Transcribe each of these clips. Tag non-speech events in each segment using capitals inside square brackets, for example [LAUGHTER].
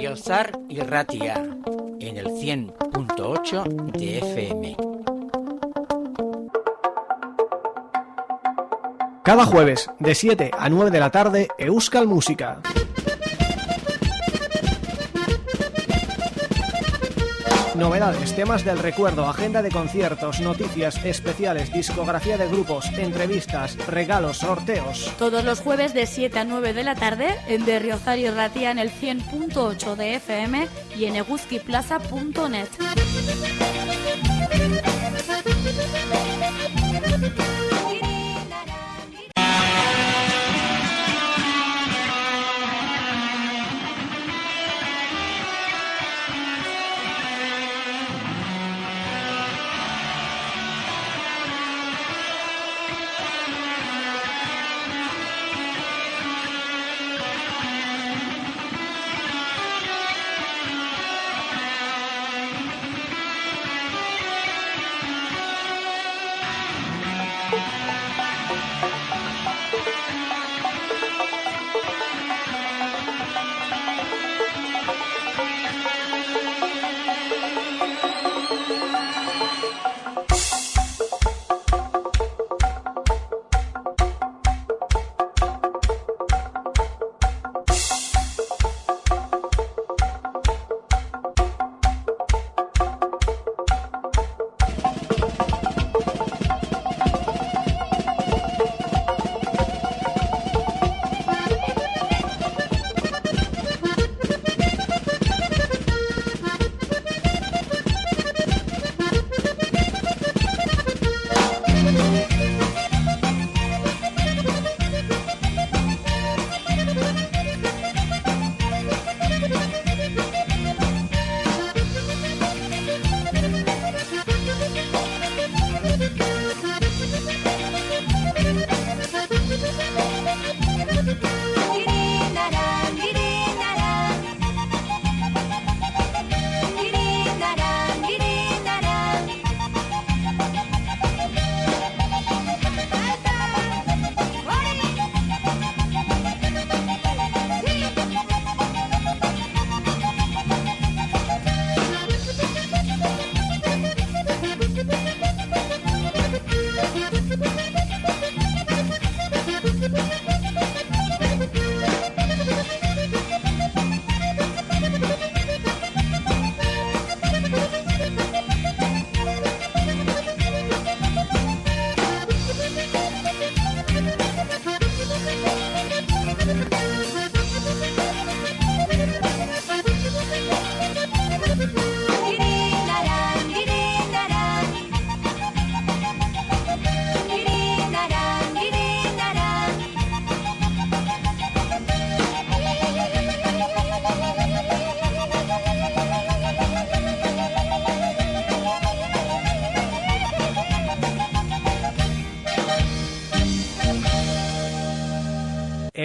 Berriozar y Ratia en el 100.8 de FM. Cada jueves, de 7 a 9 de la tarde, Euskal Música. Novedades, temas del recuerdo, agenda de conciertos, noticias especiales, discografía de grupos, entrevistas, regalos, sorteos. Todos los jueves de 7 a 9 de la tarde en Berriozar y Ratia en el 100.8 de FM y en eguzquiplaza.net.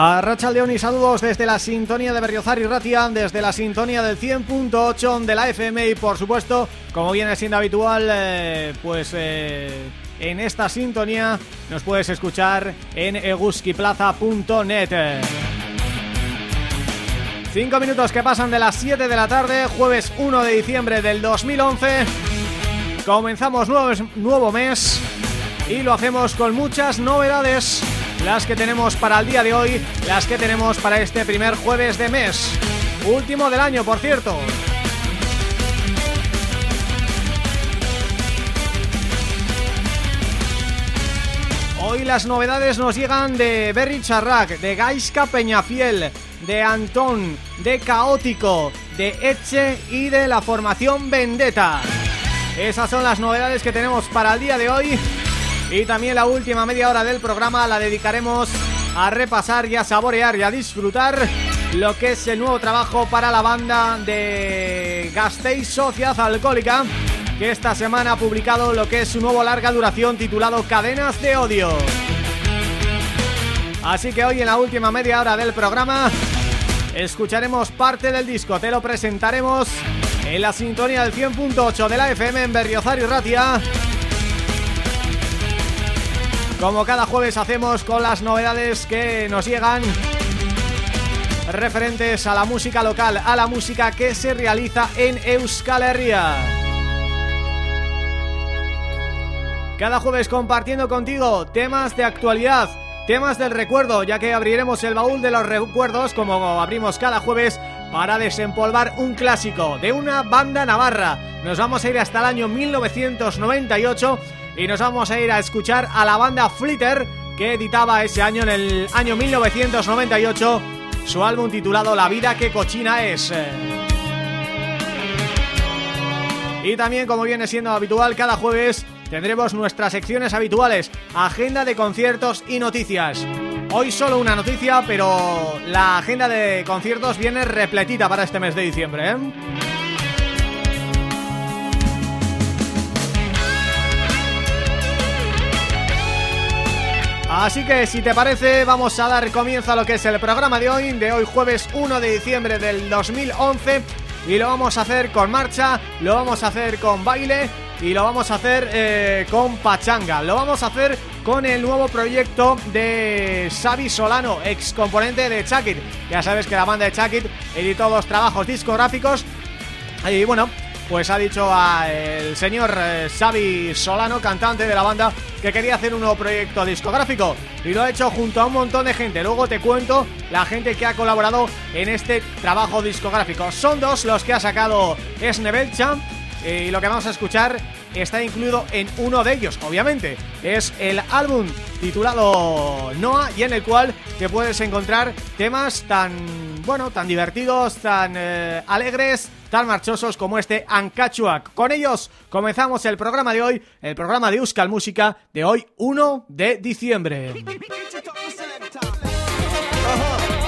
A Racha León y saludos desde la sintonía de Berriozar y Ratia, desde la sintonía del 100.8 de la FM y por supuesto, como viene siendo habitual, eh, pues eh, en esta sintonía nos puedes escuchar en eguskiplaza.net. Cinco minutos que pasan de las 7 de la tarde, jueves 1 de diciembre del 2011. Comenzamos nuevo, nuevo mes y lo hacemos con muchas novedades las que tenemos para el día de hoy, las que tenemos para este primer jueves de mes. Último del año, por cierto. Hoy las novedades nos llegan de Berry Charrac, de Gaiska Peñafiel, de Antón, de Caótico, de Eche y de la formación Vendetta. Esas son las novedades que tenemos para el día de hoy y también la última media hora del programa la dedicaremos a repasar y a saborear y a disfrutar lo que es el nuevo trabajo para la banda de Gasteiz Sociedad Alcohólica que esta semana ha publicado lo que es su nuevo larga duración titulado Cadenas de Odio. Así que hoy en la última media hora del programa escucharemos parte del disco, te lo presentaremos en la sintonía del 100.8 de la FM en Berriozar y Ratia. Como cada jueves hacemos con las novedades que nos llegan referentes a la música local, a la música que se realiza en Euskal Herria. Cada jueves compartiendo contigo temas de actualidad, temas del recuerdo, ya que abriremos el baúl de los recuerdos como abrimos cada jueves para desempolvar un clásico de una banda navarra. Nos vamos a ir hasta el año 1998 y nos vamos a ir a escuchar a la banda Flitter que editaba ese año en el año 1998 su álbum titulado La vida que cochina es. Y también, como viene siendo habitual, cada jueves tendremos nuestras secciones habituales, agenda de conciertos y noticias. Hoy solo una noticia, pero la agenda de conciertos viene repletita para este mes de diciembre, ¿eh? Así que si te parece vamos a dar comienzo a lo que es el programa de hoy, de hoy jueves 1 de diciembre del 2011 y lo vamos a hacer con marcha, lo vamos a hacer con baile y lo vamos a hacer eh, con pachanga, lo vamos a hacer con el nuevo proyecto de Xavi Solano, ex componente de Chakit. Ya sabes que la banda de Chakit editó dos trabajos discográficos y bueno, pues ha dicho al señor eh, Xavi Solano, cantante de la banda, que quería hacer un nuevo proyecto discográfico y lo ha hecho junto a un montón de gente. Luego te cuento la gente que ha colaborado en este trabajo discográfico. Son dos los que ha sacado eh, y lo que vamos a escuchar está incluido en uno de ellos, obviamente. Es el álbum titulado Noah y en el cual te puedes encontrar temas tan, bueno, tan divertidos, tan eh, alegres, tan marchosos como este Ancachuac. Con ellos comenzamos el programa de hoy, el programa de Euskal Música de hoy 1 de diciembre. Ajá.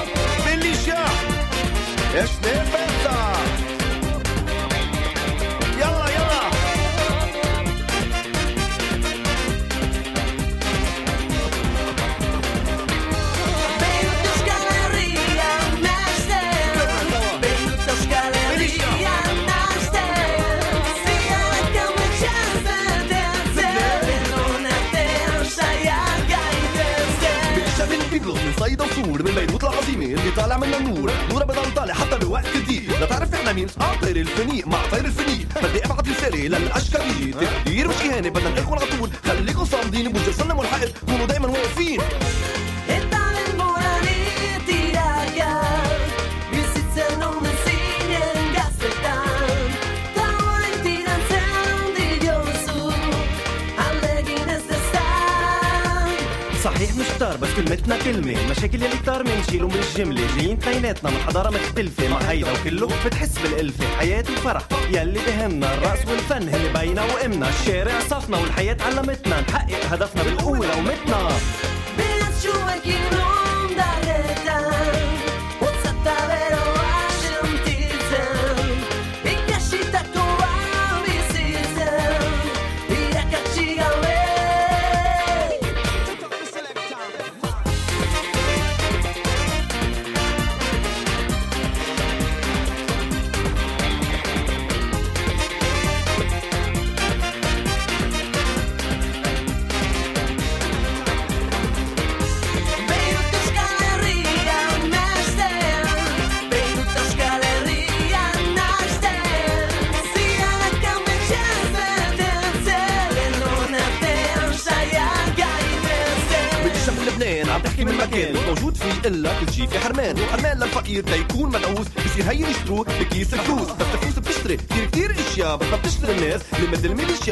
كلمة المشاكل يلي كتار منشيلهم بالجملة جايين اثنيناتنا من حضارة مختلفة. مع هيدا وكله بتحس بالألفة. حياة وفرح يلي بهمنا. الرقص والفن هن باينة وإمنا. الشارع صفنا والحياة علمتنا. نحقق هدفنا بالقوة لو متنا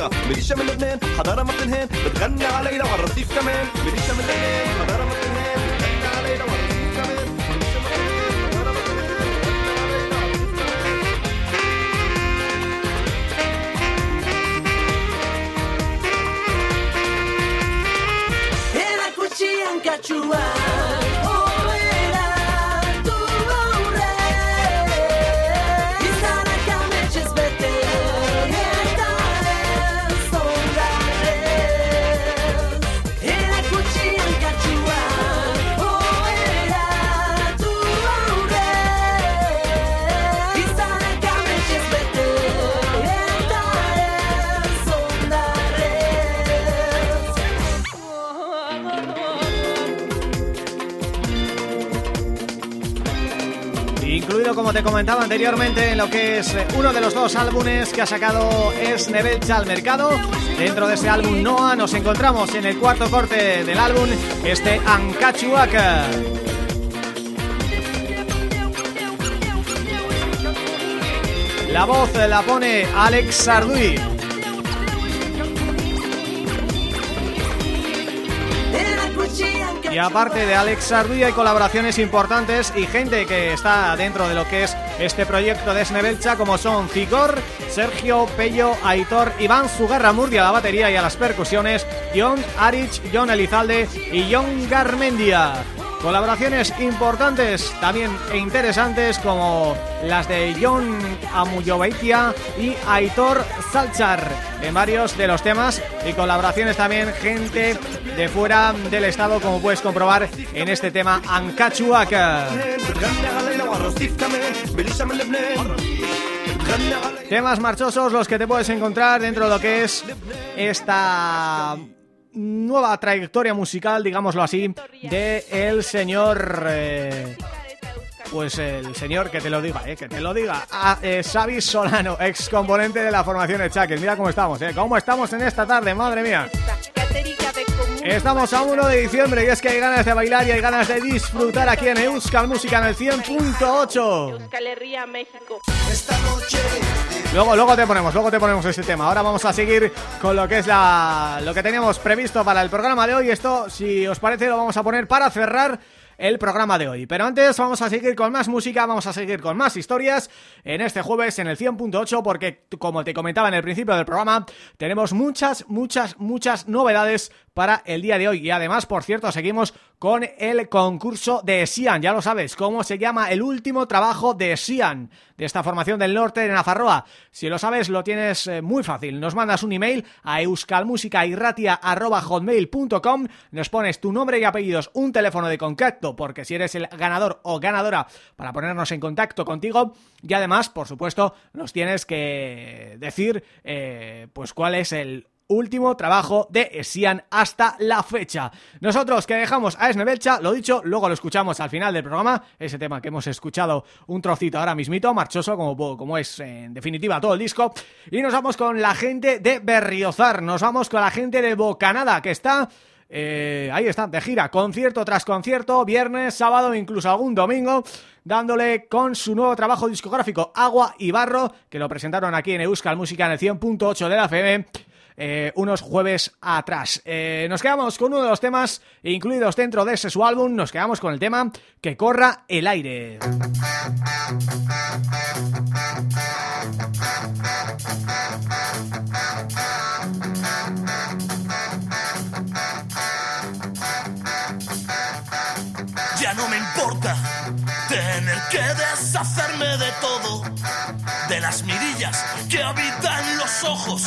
الميليشيا ميليشيا من لبنان حضاره anteriormente en lo que es uno de los dos álbumes que ha sacado es al mercado. Dentro de ese álbum Noah nos encontramos en el cuarto corte del álbum, este Ancachuaca. La voz la pone Alex Sarduy. Y aparte de Alex Sarduy hay colaboraciones importantes y gente que está dentro de lo que es este proyecto de Snebelcha como son Zigor, Sergio, Pello, Aitor, Iván Sugarra Murdia a la batería y a las percusiones, John Arich, John Elizalde y John Garmendia. Colaboraciones importantes también e interesantes como las de John Amuyobaitia y Aitor Salchar en varios de los temas y colaboraciones también gente de fuera del estado como puedes comprobar en este tema Ancachuaca. Temas marchosos los que te puedes encontrar dentro de lo que es esta nueva trayectoria musical, digámoslo así, de el señor... Eh, pues el señor, que te lo diga, eh, que te lo diga, a eh, Xavi Solano, ex componente de la formación de Chaques. Mira cómo estamos, eh, cómo estamos en esta tarde, madre mía. Estamos a 1 de diciembre y es que hay ganas de bailar y hay ganas de disfrutar aquí en Euskal Música en el 100.8. Luego, luego te ponemos, luego te ponemos ese tema. Ahora vamos a seguir con lo que es la lo que teníamos previsto para el programa de hoy. Esto, si os parece, lo vamos a poner para cerrar el programa de hoy. Pero antes vamos a seguir con más música, vamos a seguir con más historias en este jueves en el 100.8 porque, como te comentaba en el principio del programa, tenemos muchas, muchas, muchas novedades para el día de hoy. Y además, por cierto, seguimos con el concurso de Sian. Ya lo sabes, cómo se llama el último trabajo de Sian, de esta formación del norte de Nafarroa. Si lo sabes, lo tienes eh, muy fácil. Nos mandas un email a euskalmusicairratia.com Nos pones tu nombre y apellidos, un teléfono de contacto, porque si eres el ganador o ganadora para ponernos en contacto contigo. Y además, por supuesto, nos tienes que decir eh, pues cuál es el último trabajo de Esian hasta la fecha. Nosotros que dejamos a Esnebelcha, lo dicho, luego lo escuchamos al final del programa, ese tema que hemos escuchado un trocito ahora mismito, marchoso como, como es en definitiva todo el disco, y nos vamos con la gente de Berriozar, nos vamos con la gente de Bocanada, que está... Eh, ahí está, de gira, concierto tras concierto, viernes, sábado, incluso algún domingo, dándole con su nuevo trabajo discográfico Agua y Barro, que lo presentaron aquí en Euskal Música en el 100.8 de la FM eh, unos jueves atrás. Eh, nos quedamos con uno de los temas incluidos dentro de ese su álbum, nos quedamos con el tema Que corra el aire. Ya no me importa tener que deshacerme de todo, de las mirillas que habitan los ojos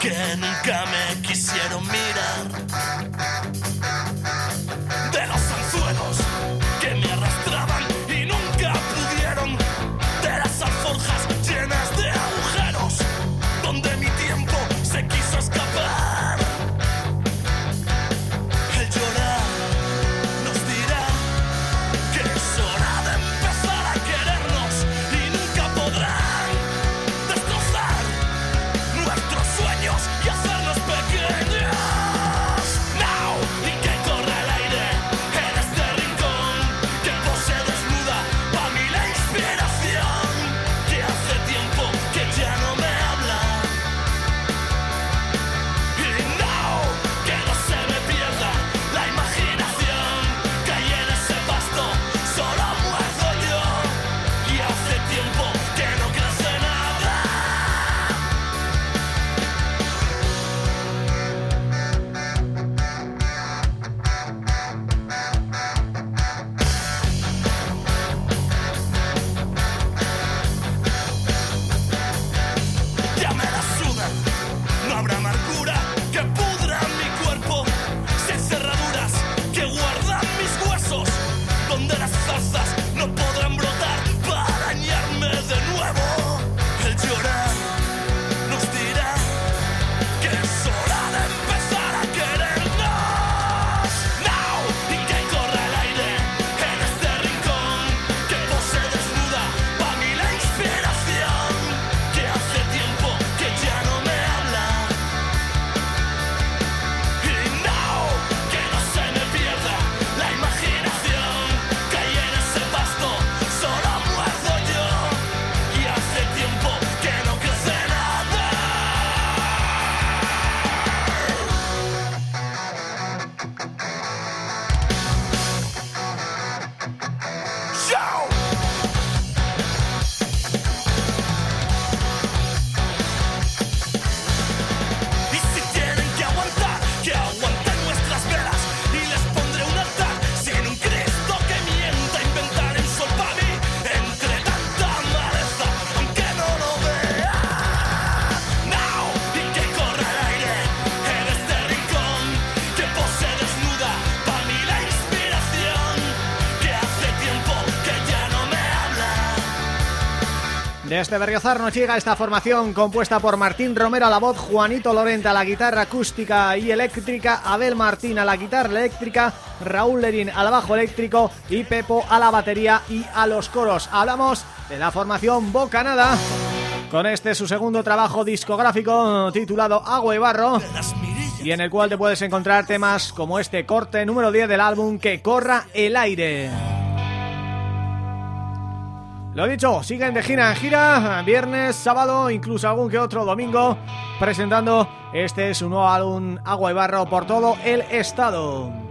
que nunca me quisieron mirar, Desde Berriozar nos llega esta formación compuesta por Martín Romero a la voz, Juanito Lorenta a la guitarra acústica y eléctrica, Abel Martín a la guitarra eléctrica, Raúl Lerín al bajo eléctrico y Pepo a la batería y a los coros. Hablamos de la formación Bocanada con este su segundo trabajo discográfico titulado Agua y Barro y en el cual te puedes encontrar temas como este corte número 10 del álbum Que corra el aire. Lo dicho, siguen de gira en gira, viernes, sábado, incluso algún que otro domingo, presentando este su nuevo álbum Agua y Barro por todo el estado.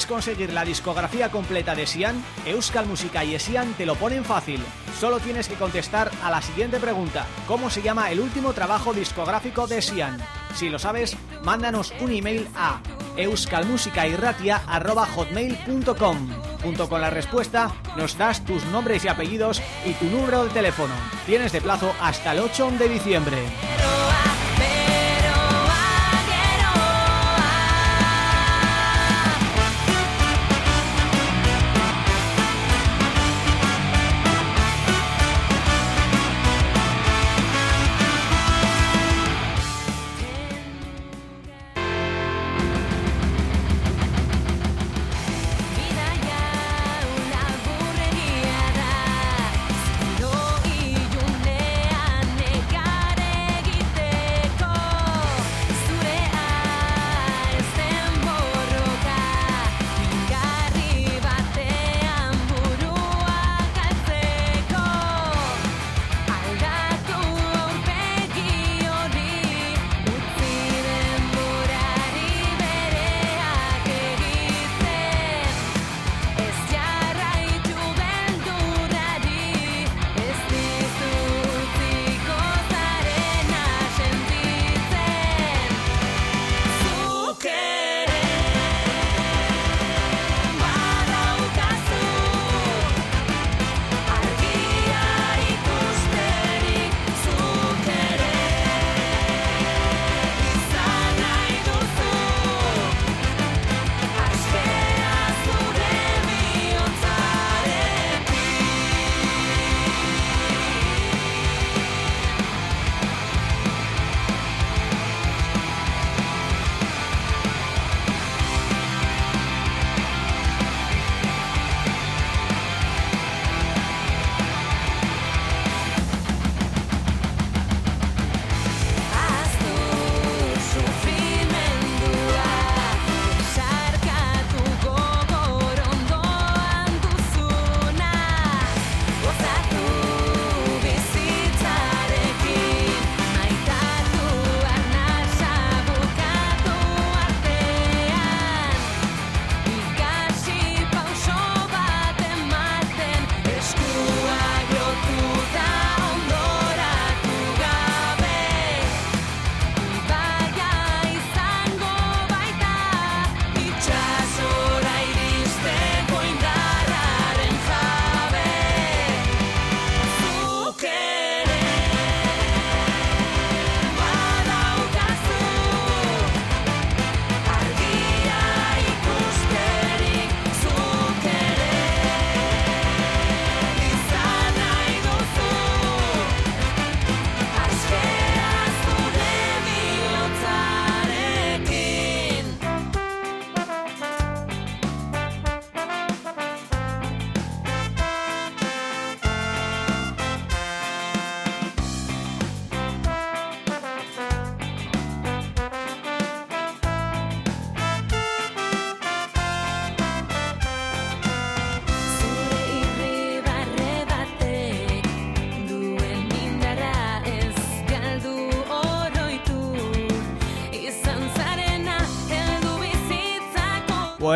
¿Quieres conseguir la discografía completa de Sian? Euskal Música y Sian te lo ponen fácil. Solo tienes que contestar a la siguiente pregunta. ¿Cómo se llama el último trabajo discográfico de Sian? Si lo sabes, mándanos un email a euskalmusicairratia.hotmail.com Junto con la respuesta, nos das tus nombres y apellidos y tu número de teléfono. Tienes de plazo hasta el 8 de diciembre.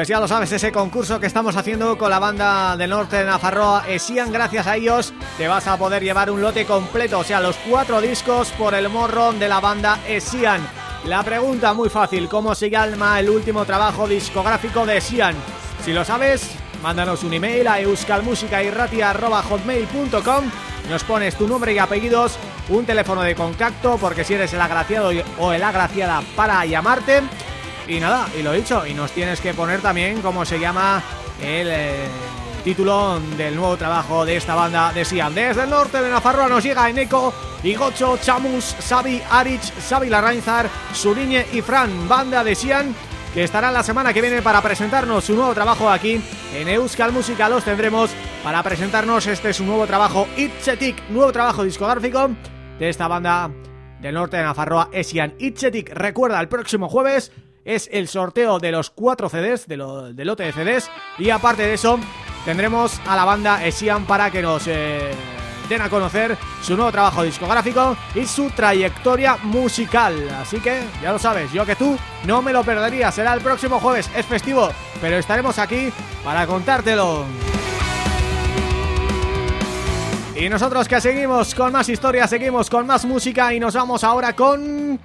Pues ya lo sabes, ese concurso que estamos haciendo con la banda del norte de Nafarroa, Esian, gracias a ellos te vas a poder llevar un lote completo, o sea, los cuatro discos por el morro de la banda Esian. La pregunta muy fácil, ¿cómo se llama el último trabajo discográfico de Esian? Si lo sabes, mándanos un email a euskalmusicairratia.hotmail.com Nos pones tu nombre y apellidos, un teléfono de contacto, porque si eres el agraciado o el agraciada para llamarte. Y nada, y lo dicho, y nos tienes que poner también cómo se llama el... Eh, título del nuevo trabajo de esta banda de Sian. Desde el norte de Nafarroa nos llega Eneco, Igocho, Chamus, Sabi, Arich, Sabi Larrainzar, Suriñe y Fran, banda de Sian que estarán la semana que viene para presentarnos su nuevo trabajo aquí en Euskal Música. Los tendremos para presentarnos este su nuevo trabajo, Itchetik, nuevo trabajo discográfico de esta banda del norte de Nafarroa, Esian Itchetik. Recuerda, el próximo jueves es el sorteo de los cuatro CDs, de del lote de CDs, y aparte de eso, tendremos a la banda Esian para que nos eh, den a conocer su nuevo trabajo discográfico y su trayectoria musical. Así que, ya lo sabes, yo que tú no me lo perdería. Será el próximo jueves, es festivo, pero estaremos aquí para contártelo. Y nosotros que seguimos con más historias, seguimos con más música y nos vamos ahora con...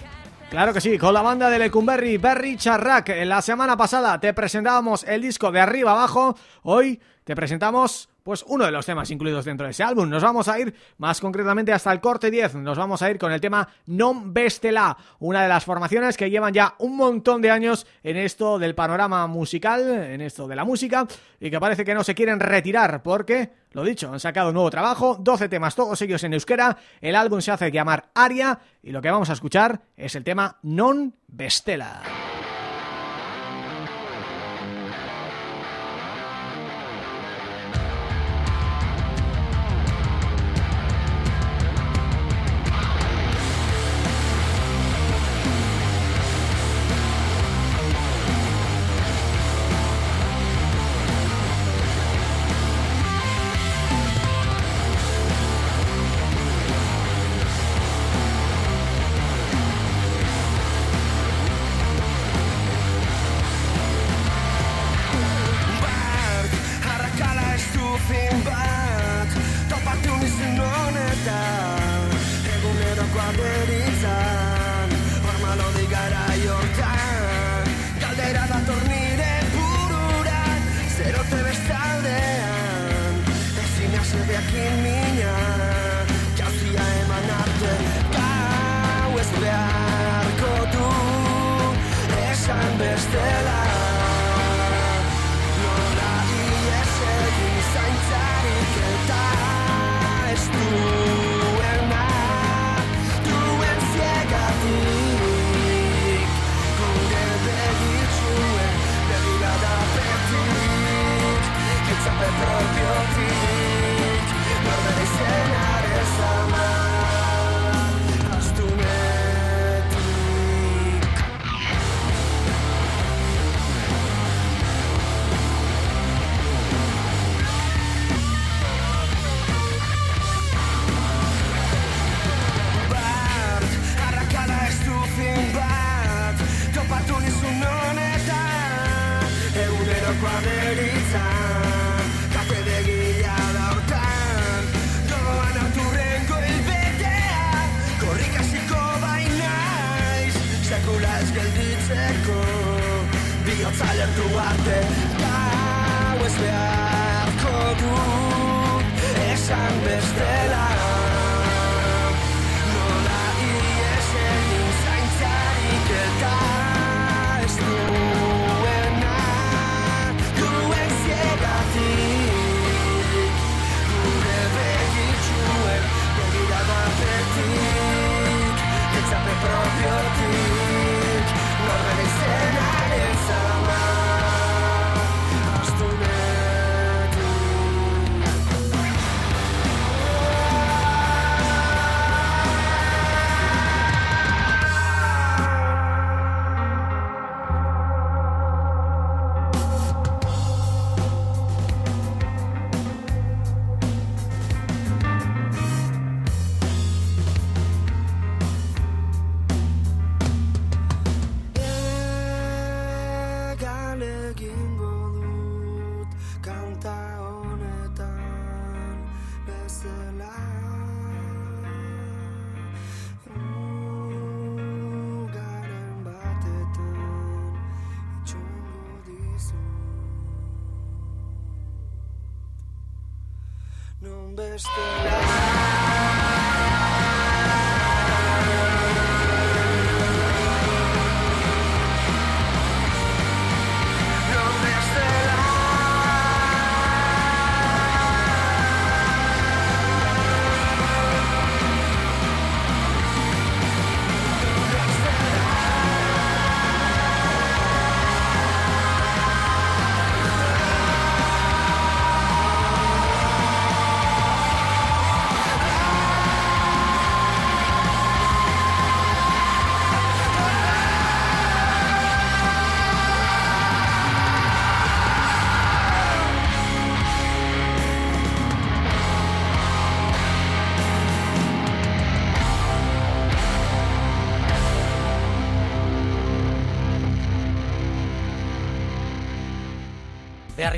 Claro que sí, con la banda de Lecumberri, Berry Charrac. La semana pasada te presentábamos el disco de arriba abajo, hoy te presentamos pues uno de los temas incluidos dentro de ese álbum. Nos vamos a ir más concretamente hasta el corte 10, nos vamos a ir con el tema Non Bestela, una de las formaciones que llevan ya un montón de años en esto del panorama musical, en esto de la música, y que parece que no se quieren retirar porque, lo dicho, han sacado un nuevo trabajo, 12 temas todos ellos en euskera, el álbum se hace llamar Aria, y lo que vamos a escuchar es el tema Non Bestela.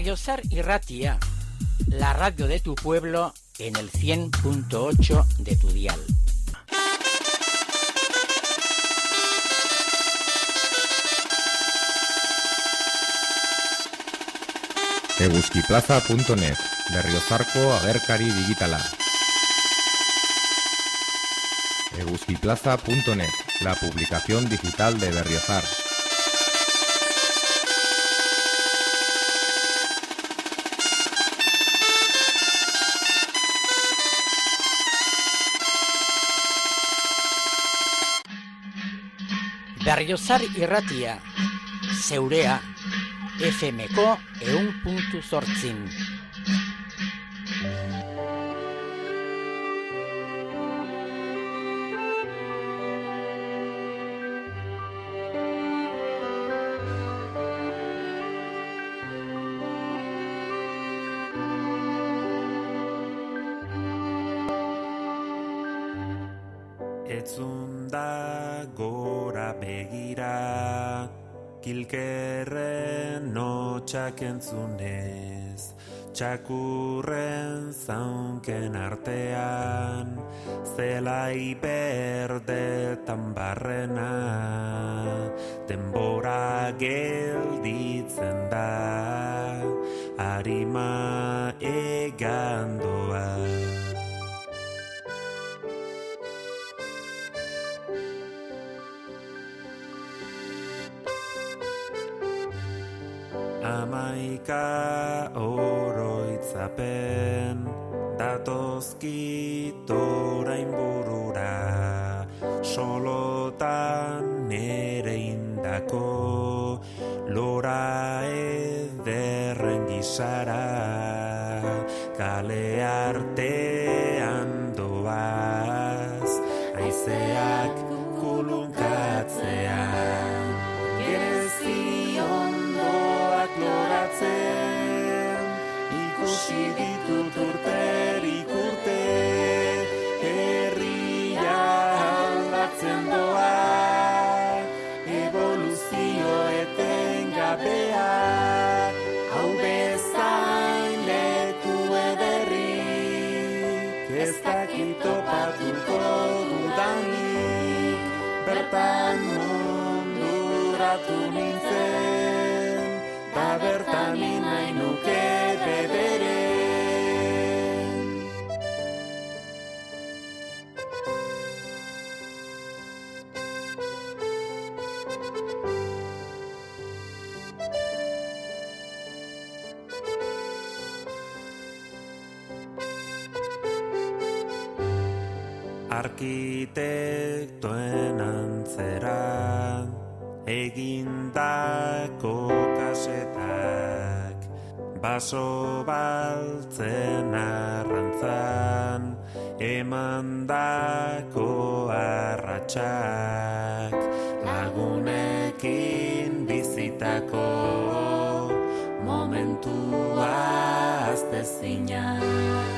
Berriozar y Ratia, la radio de tu pueblo en el 100.8 de tu dial. Eguzkiplaza.net Berriozarko agerkari digitala Eguzkiplaza.net La publicación digital de Berriozar Berriozar irratia, zeurea, FMko eun puntu zortzin. Notxak entzunez Txakurren zaunken artean Zelai berdetan barrena Denbora gelditzen da Arima egandoa Amaika oroitzapen Datozkit orain burura Solotan nere indako Lora ederren gisara. Kale artean munduratu nintzen Da bertan nahi nuke bederen Arkitektoen antzera egindako kasetak Baso baltzen arrantzan emandako arratsak Lagunekin bizitako momentua aztezinak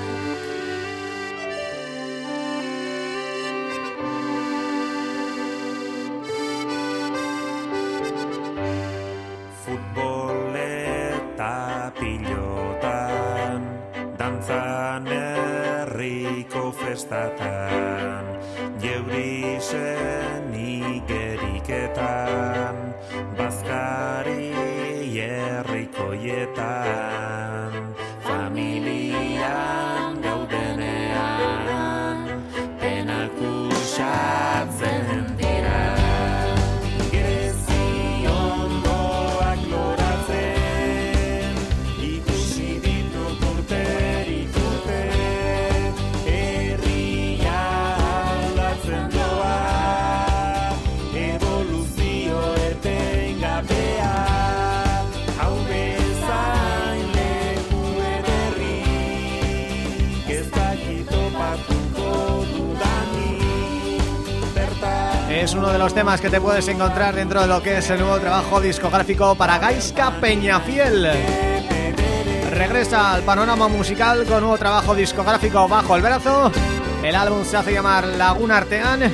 festatan Jeuri zen ikeriketan Bazkarik los temas que te puedes encontrar dentro de lo que es el nuevo trabajo discográfico para Gaisca Peñafiel. Regresa al panorama musical con nuevo trabajo discográfico bajo el brazo. El álbum se hace llamar Laguna Artean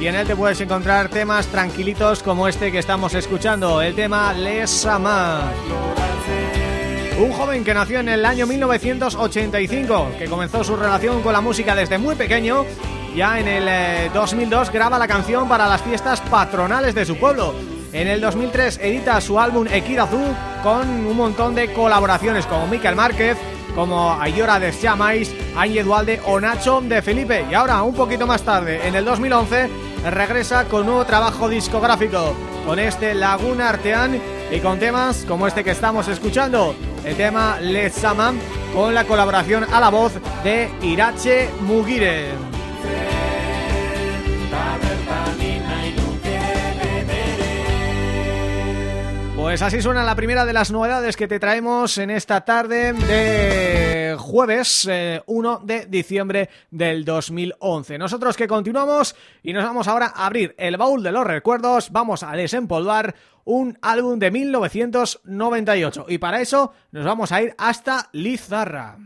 y en él te puedes encontrar temas tranquilitos como este que estamos escuchando, el tema Les Ama. Un joven que nació en el año 1985, que comenzó su relación con la música desde muy pequeño ya en el 2002 eh, graba la canción para las fiestas patronales de su pueblo. En el 2003 edita su álbum Ekirazu con un montón de colaboraciones como Miquel Márquez, como Ayora de Siamais, Ángel Dualde o Nacho de Felipe. Y ahora, un poquito más tarde, en el 2011, regresa con nuevo trabajo discográfico, con este Laguna Artean y con temas como este que estamos escuchando, el tema Les Sama, con la colaboración a la voz de Irache Mugire. Pues así suena la primera de las novedades que te traemos en esta tarde de jueves 1 eh, de diciembre del 2011. Nosotros que continuamos y nos vamos ahora a abrir el baúl de los recuerdos, vamos a desempolvar un álbum de 1998 y para eso nos vamos a ir hasta Lizarra.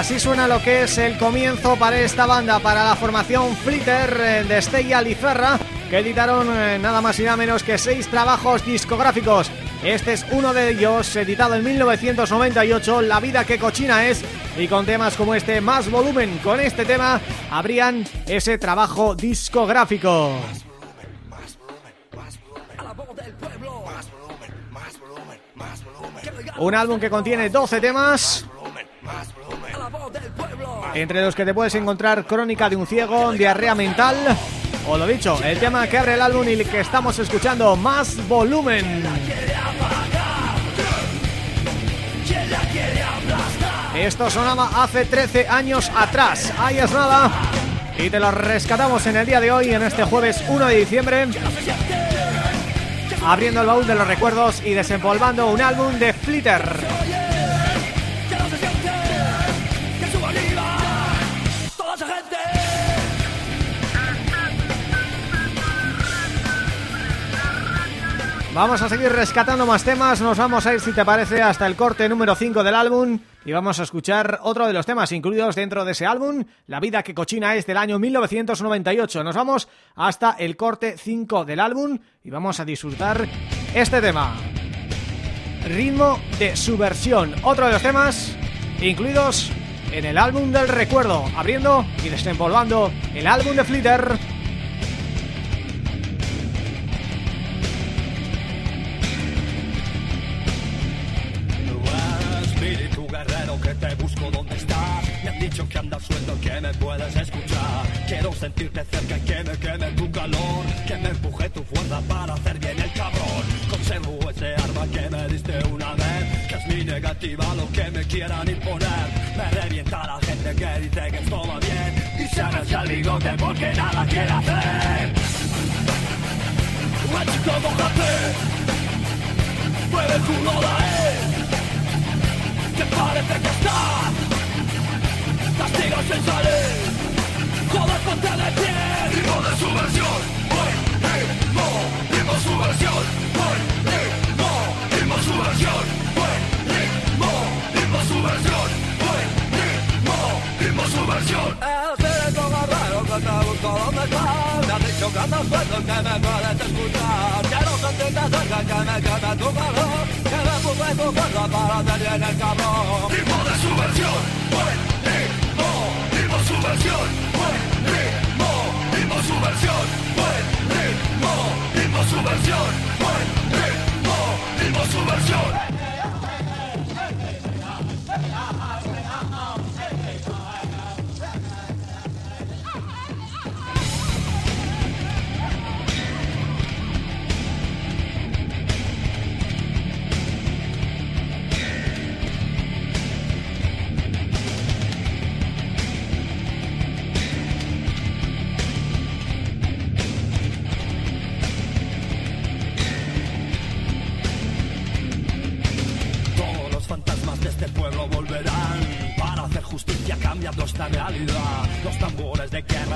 Así suena lo que es el comienzo para esta banda, para la formación Flitter eh, de Estella Lizarra, que editaron eh, nada más y nada menos que seis trabajos discográficos. Este es uno de ellos, editado en 1998, La vida que cochina es, y con temas como este, Más volumen. Con este tema habrían ese trabajo discográfico. Un álbum que contiene 12 temas entre los que te puedes encontrar Crónica de un ciego, Diarrea mental o lo dicho, el tema que abre el álbum y el que estamos escuchando, Más volumen. Esto sonaba hace 13 años atrás, ahí es nada y te lo rescatamos en el día de hoy, en este jueves 1 de diciembre abriendo el baúl de los recuerdos y desempolvando un álbum de Flitter. Vamos a seguir rescatando más temas, nos vamos a ir si te parece hasta el corte número 5 del álbum y vamos a escuchar otro de los temas incluidos dentro de ese álbum, La vida que cochina es del año 1998. Nos vamos hasta el corte 5 del álbum y vamos a disfrutar este tema. Ritmo de subversión, otro de los temas incluidos en el álbum del recuerdo, abriendo y desempolvando el álbum de Flitter que andas suelto, que me puedes escuchar. Quiero sentirte cerca y que me queme tu calor, que me empuje tu fuerza para hacer bien el cabrón. Conservo ese arma que me diste una vez, que es mi negativa lo que me quieran imponer. Me revienta la gente que dice que esto va bien y se agacha el bigote porque nada quiere hacer. Chico, mojate, mueve el culo que parece que está castigo sin salir Joder, ponte de pie Ritmo de subversión Buen ritmo, ritmo subversión Buen ritmo, ritmo subversión Buen ritmo, ritmo subversión Buen ritmo, ritmo subversión. El espíritu más raro que te busco donde estás Has dicho que que me puedes escuchar sentirte cerca que me quede tu calor Que me puse tu para hacer bien el cabrón Ritmo de subversión Buen subversión, buen ritmo, ritmo subversión, buen ritmo, ritmo subversión, buen ritmo, ritmo subversión.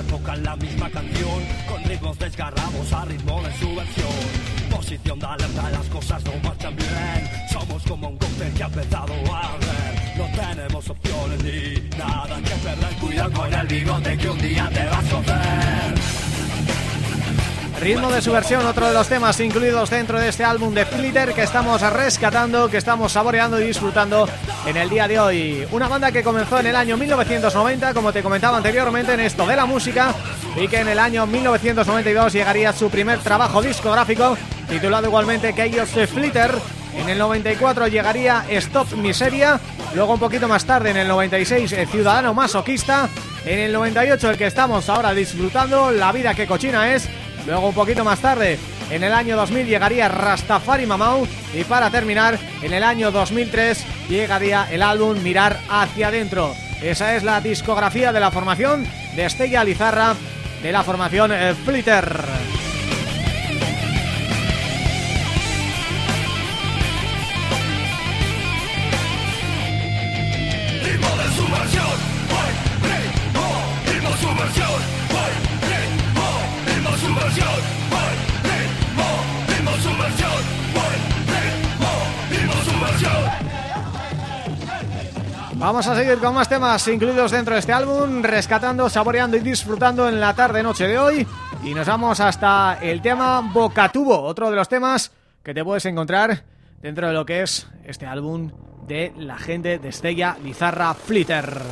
Tocan la misma canción, con ritmos desgarrados a ritmo de subversión. Posición de alerta, las cosas no marchan bien. Somos como un cóctel que ha empezado a arder. No tenemos opciones ni nada que perder. Cuidado con el bigote que un día te va a coger. Ritmo de subversión, otro de los temas incluidos dentro de este álbum de Flitter que estamos rescatando, que estamos saboreando y disfrutando en el día de hoy. Una banda que comenzó en el año 1990, como te comentaba anteriormente, en esto de la música y que en el año 1992 llegaría su primer trabajo discográfico titulado igualmente Chaos de Flitter. En el 94 llegaría Stop Miseria, luego un poquito más tarde en el 96 Ciudadano Masoquista, en el 98 el que estamos ahora disfrutando, La vida que cochina es Luego un poquito más tarde, en el año 2000 llegaría Rastafari Mamau y para terminar, en el año 2003 llegaría el álbum Mirar hacia adentro. Esa es la discografía de la formación de Estella Lizarra de la formación Vamos a seguir con más temas incluidos dentro de este álbum, rescatando, saboreando y disfrutando en la tarde-noche de hoy. Y nos vamos hasta el tema Bocatubo, otro de los temas que te puedes encontrar dentro de lo que es este álbum de la gente de Estella Lizarra Flitter.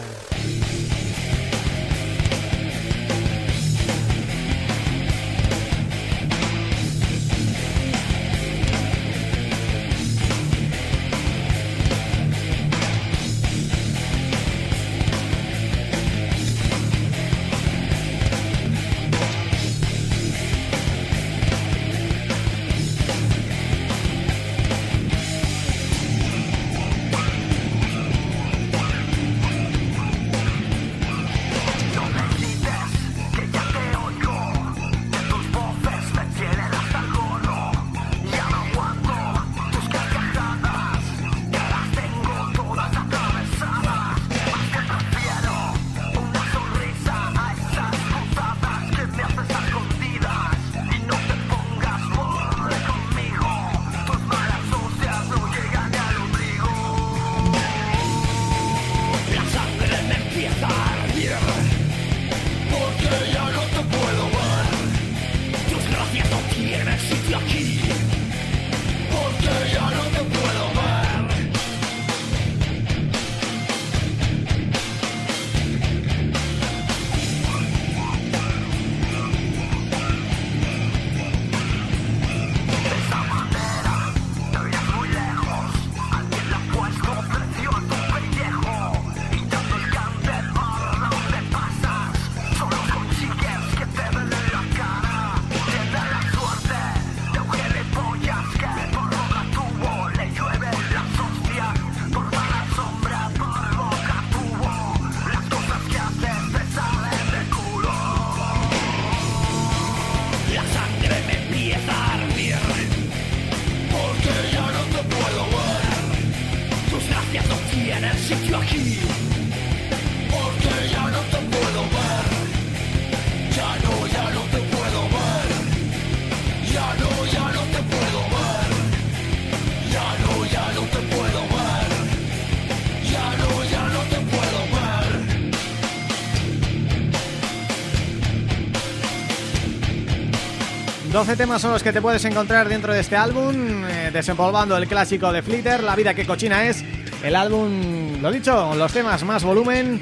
12 temas son los que te puedes encontrar dentro de este álbum, eh, desempolvando el clásico de Flitter, La vida que cochina es, el álbum, lo dicho, los temas más volumen,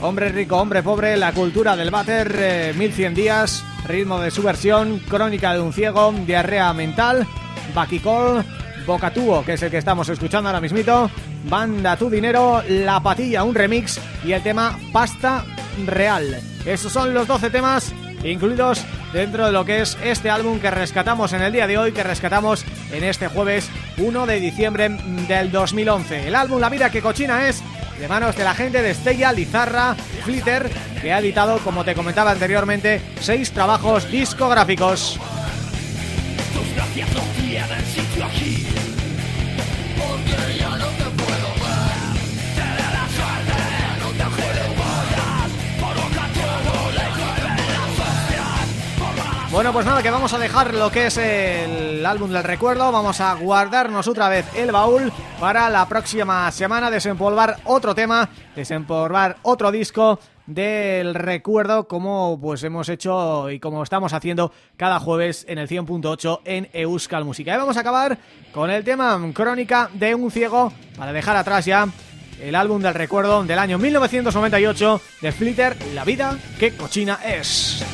Hombre rico, hombre pobre, La cultura del váter, 1100 eh, días, Ritmo de subversión, Crónica de un ciego, Diarrea mental, Baquicol, Bocatuo, que es el que estamos escuchando ahora mismito, Banda Tu Dinero, La Patilla, un remix y el tema Pasta Real. Esos son los 12 temas incluidos dentro de lo que es este álbum que rescatamos en el día de hoy, que rescatamos en este jueves 1 de diciembre del 2011. El álbum La vida que cochina es de manos de la gente de Estella Lizarra Flitter, que ha editado, como te comentaba anteriormente, seis trabajos discográficos. Bueno, pues nada, que vamos a dejar lo que es el álbum del recuerdo Vamos a guardarnos otra vez el baúl Para la próxima semana desempolvar otro tema Desempolvar otro disco del recuerdo Como pues hemos hecho y como estamos haciendo cada jueves en el 100.8 en Euskal Música Y vamos a acabar con el tema Crónica de un ciego Para dejar atrás ya el álbum del recuerdo del año 1998 de Flitter, La vida que cochina es.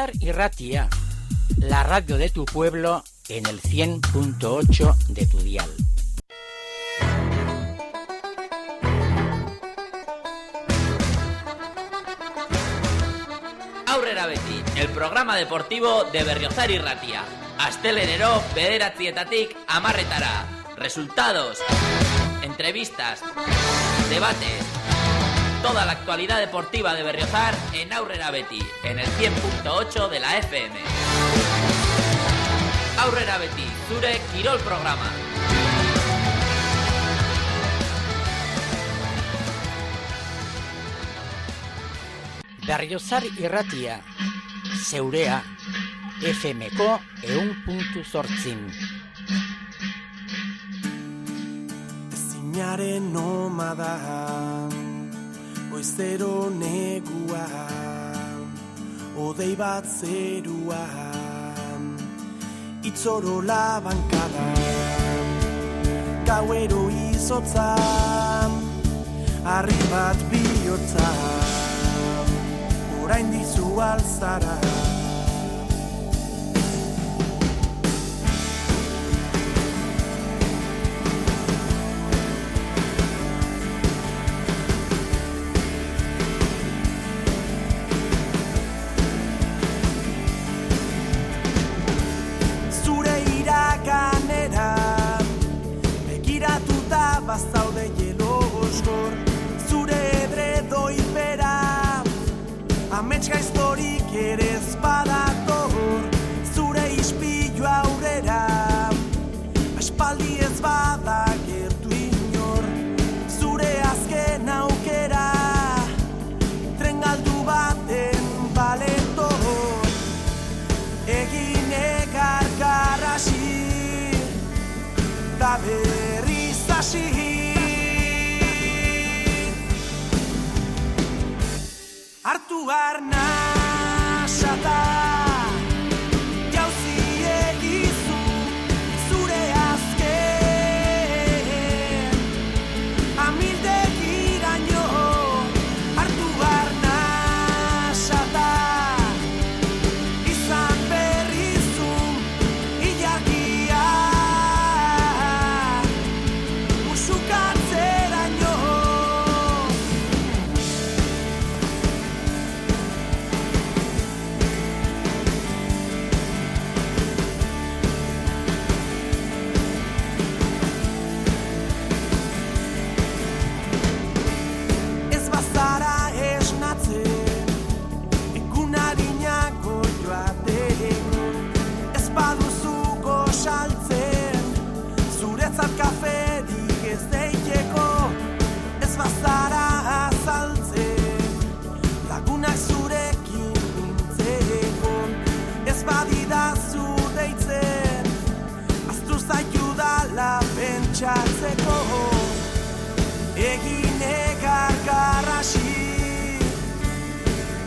Berriozar y Ratia, la radio de tu pueblo en el 100.8 de tu dial. Aurrera Beti, el programa deportivo de Berriozar y Ratia. Astelenero, bederatzietatik, amarretara. Resultados, entrevistas, debates, toda la actualidad deportiva de Berriozar en Aurrera Beti, en el 100.8 de la FM. Aurrera Beti, Zure Kirol Programa. Berriozar irratia, zeurea, FMko eun puntu zortzin. Ezinaren nomada, goizero negua, odei bat zeruan, itzoro labankada, gauero izotza, harri bat bihotza, orain dizu alzara. Ere ez Zure ispilu aurrera. Aspaldi ez bada gertu inor Zure azken aukera. Tren galdu baten baletor egin egargarrasi da berriz hasi. Hartu arnasata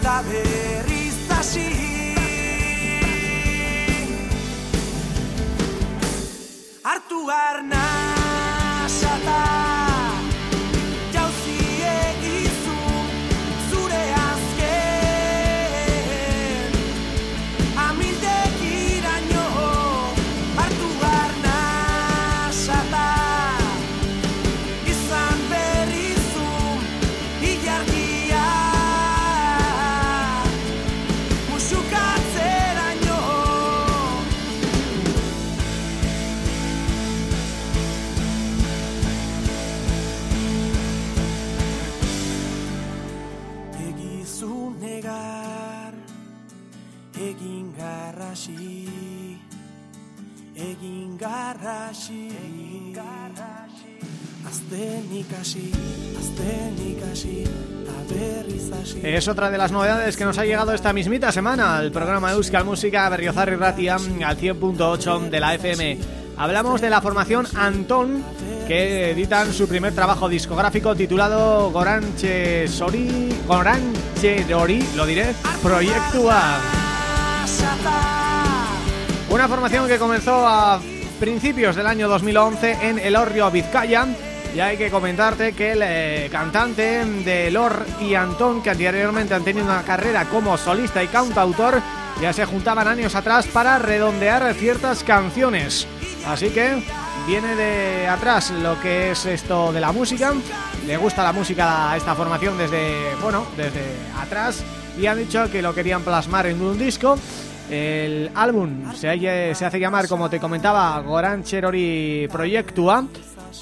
da berriz hasi Es otra de las novedades que nos ha llegado esta mismita semana al programa Euskal Música Berriozar y Ratia al 100.8 de la FM. Hablamos de la formación Antón que editan su primer trabajo discográfico titulado Goranche Sori, Goranche Dori, lo diré, Proyecto A. Una formación que comenzó a principios del año 2011 en El Orrio, Vizcaya y hay que comentarte que el eh, cantante de Lor y Antón, que anteriormente han tenido una carrera como solista y cantautor, ya se juntaban años atrás para redondear ciertas canciones. Así que viene de atrás lo que es esto de la música, le gusta la música a esta formación desde, bueno, desde atrás y han dicho que lo querían plasmar en un disco. El álbum se, se hace llamar, como te comentaba, Goran Cherori Proyectua.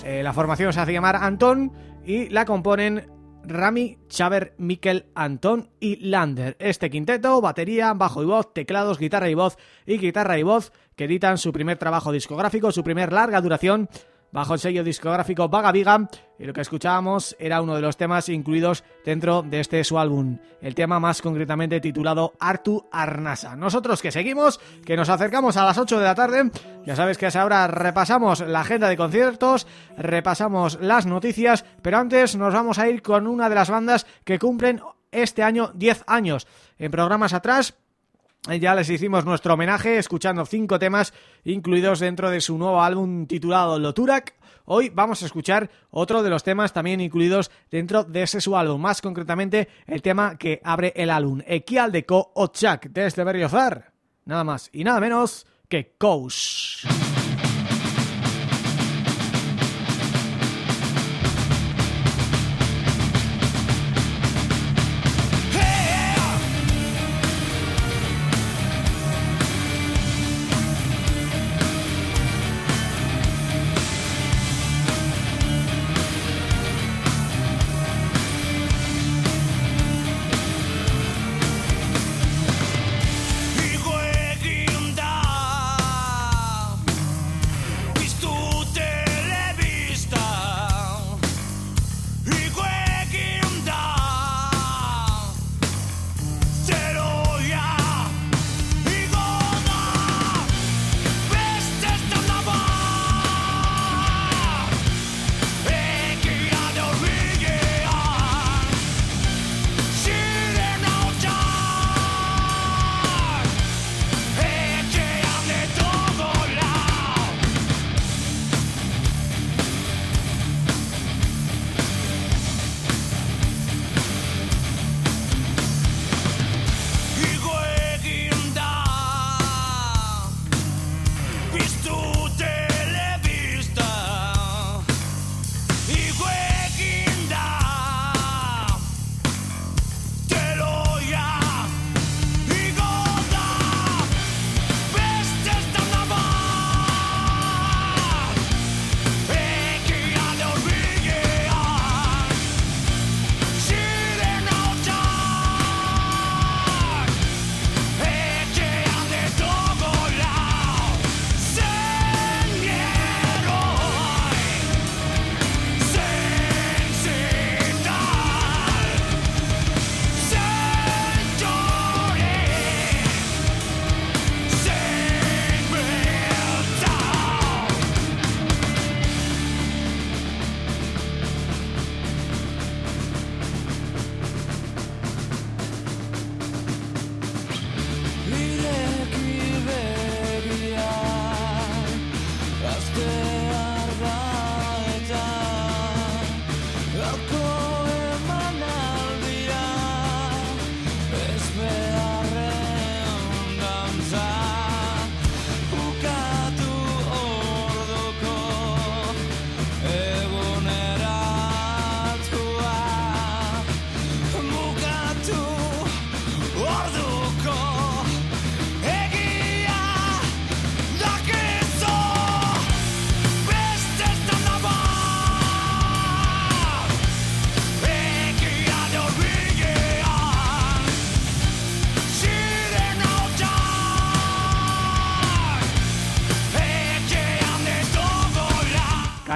Eh, la formación se hace llamar Anton y la componen Rami, Chaver, Mikel, Antón y Lander. Este quinteto, batería, bajo y voz, teclados, guitarra y voz y guitarra y voz que editan su primer trabajo discográfico, su primer larga duración bajo el sello discográfico Vaga Viga y lo que escuchábamos era uno de los temas incluidos dentro de este su álbum, el tema más concretamente titulado Artu Arnasa. Nosotros que seguimos, que nos acercamos a las 8 de la tarde, ya sabes que a esa hora repasamos la agenda de conciertos, repasamos las noticias, pero antes nos vamos a ir con una de las bandas que cumplen este año 10 años. En programas atrás ya les hicimos nuestro homenaje escuchando cinco temas incluidos dentro de su nuevo álbum titulado Loturak. Hoy vamos a escuchar otro de los temas también incluidos dentro de ese su álbum, más concretamente el tema que abre el álbum, Ekialdeko Ochak, desde Berriozar. Nada más y nada menos que Kous.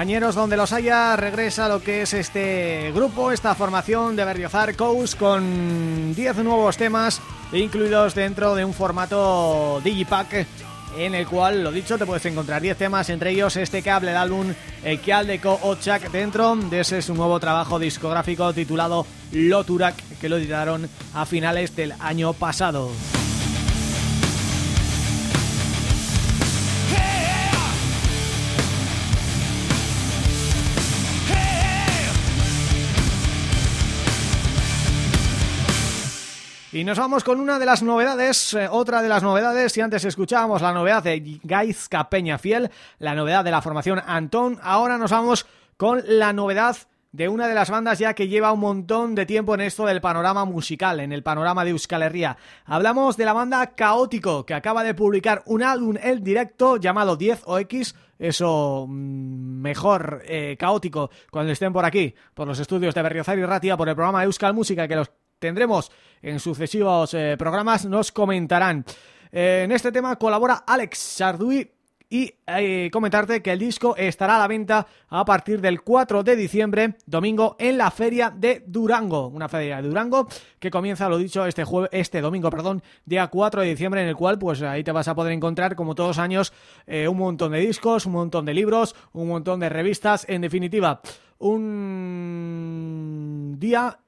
Donde los haya, regresa lo que es este grupo, esta formación de Berriozar Coast con 10 nuevos temas incluidos dentro de un formato Digipack en el cual, lo dicho, te puedes encontrar 10 temas, entre ellos este cable del álbum Ekialdeko Ochak dentro de ese su nuevo trabajo discográfico titulado Loturak que lo editaron a finales del año pasado. Y nos vamos con una de las novedades, eh, otra de las novedades, si antes escuchábamos la novedad de Gaizka Peña Fiel, la novedad de la formación Antón, ahora nos vamos con la novedad de una de las bandas ya que lleva un montón de tiempo en esto del panorama musical, en el panorama de Euskal Herria. Hablamos de la banda Caótico, que acaba de publicar un álbum en directo llamado 10 o X, eso mm, mejor eh, caótico cuando estén por aquí, por los estudios de Berriozar y Ratia, por el programa Euskal Música, que los tendremos en sucesivos eh, programas, nos comentarán. Eh, en este tema colabora Alex Sardui y eh, comentarte que el disco estará a la venta a partir del 4 de diciembre, domingo, en la Feria de Durango. Una feria de Durango que comienza, lo dicho, este jueves, este domingo, perdón, día 4 de diciembre, en el cual pues ahí te vas a poder encontrar, como todos los años, un montón de discos, un montón de libros, un montón de revistas, en definitiva, un día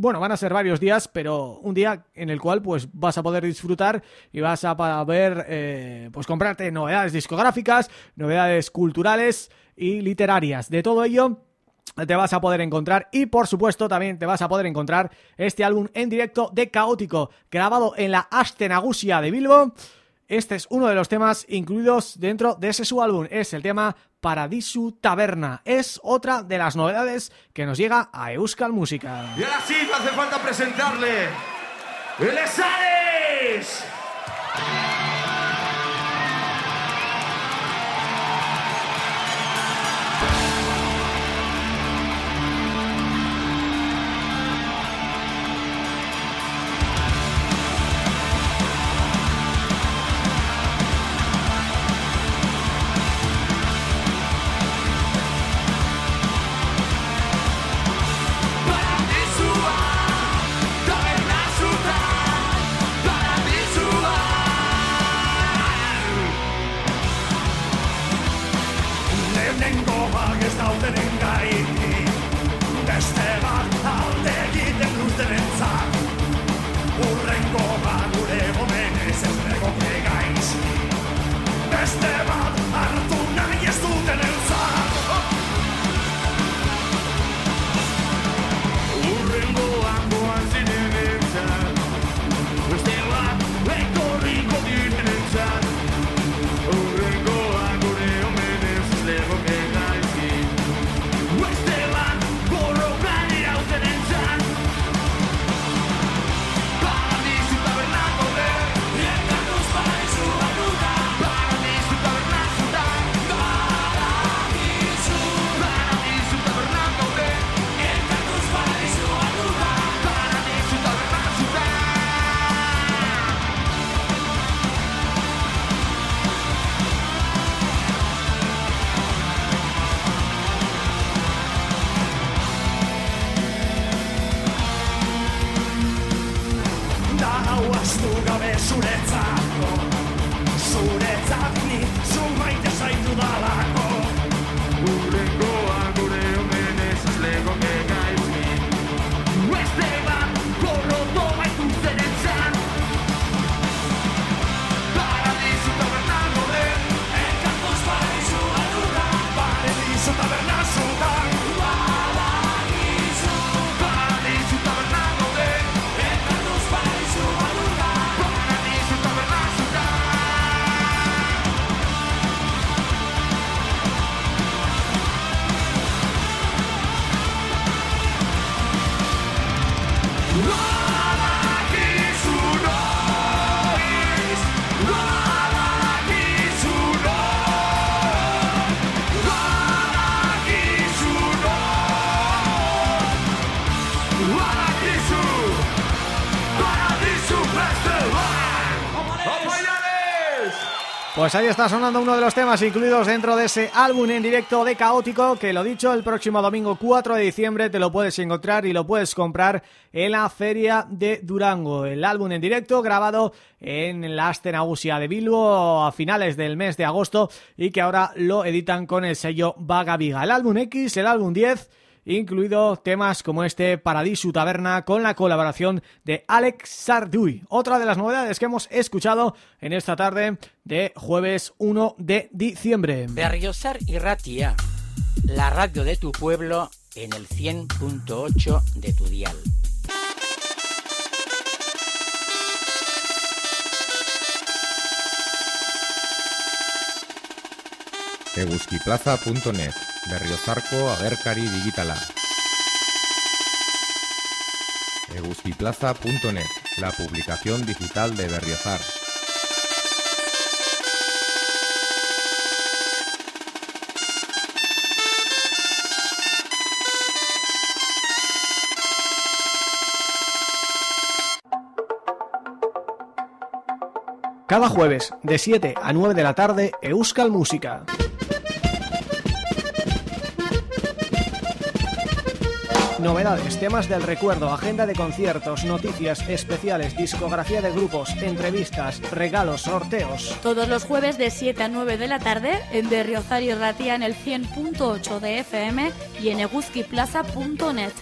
bueno, van a ser varios días, pero un día en el cual pues vas a poder disfrutar y vas a poder eh, pues comprarte novedades discográficas, novedades culturales y literarias. De todo ello te vas a poder encontrar y por supuesto también te vas a poder encontrar este álbum en directo de Caótico, grabado en la Astenagusia de Bilbo. Este es uno de los temas incluidos dentro de ese su álbum, es el tema Paradisu Taberna. Es otra de las novedades que nos llega a Euskal Música. Y ahora sí, no hace falta presentarle. ¡El Esares! Pues ahí está sonando uno de los temas incluidos dentro de ese álbum en directo de Caótico que lo dicho, el próximo domingo 4 de diciembre te lo puedes encontrar y lo puedes comprar en la Feria de Durango. El álbum en directo grabado en la Astenagusia de Bilbo a finales del mes de agosto y que ahora lo editan con el sello Vaga Viga. El álbum X, el álbum 10 incluido temas como este Paradisu Taberna con la colaboración de Alex Sarduy. Otra de las novedades que hemos escuchado en esta tarde de jueves 1 de diciembre. Berriosar y Ratia, la radio de tu pueblo en el 100.8 de tu dial. eguzkiplaza.net, berriozarko agerkari digitala. eguzkiplaza.net, la publicación digital de Berriozar. Cada jueves, de 7 a 9 de la tarde, Euskal Música. Novedades, temas del recuerdo, agenda de conciertos, noticias especiales, discografía de grupos, entrevistas, regalos, sorteos. Todos los jueves de 7 a 9 de la tarde en Berriozar y Ratia en el 100.8 de FM y en eguzquiplaza.net.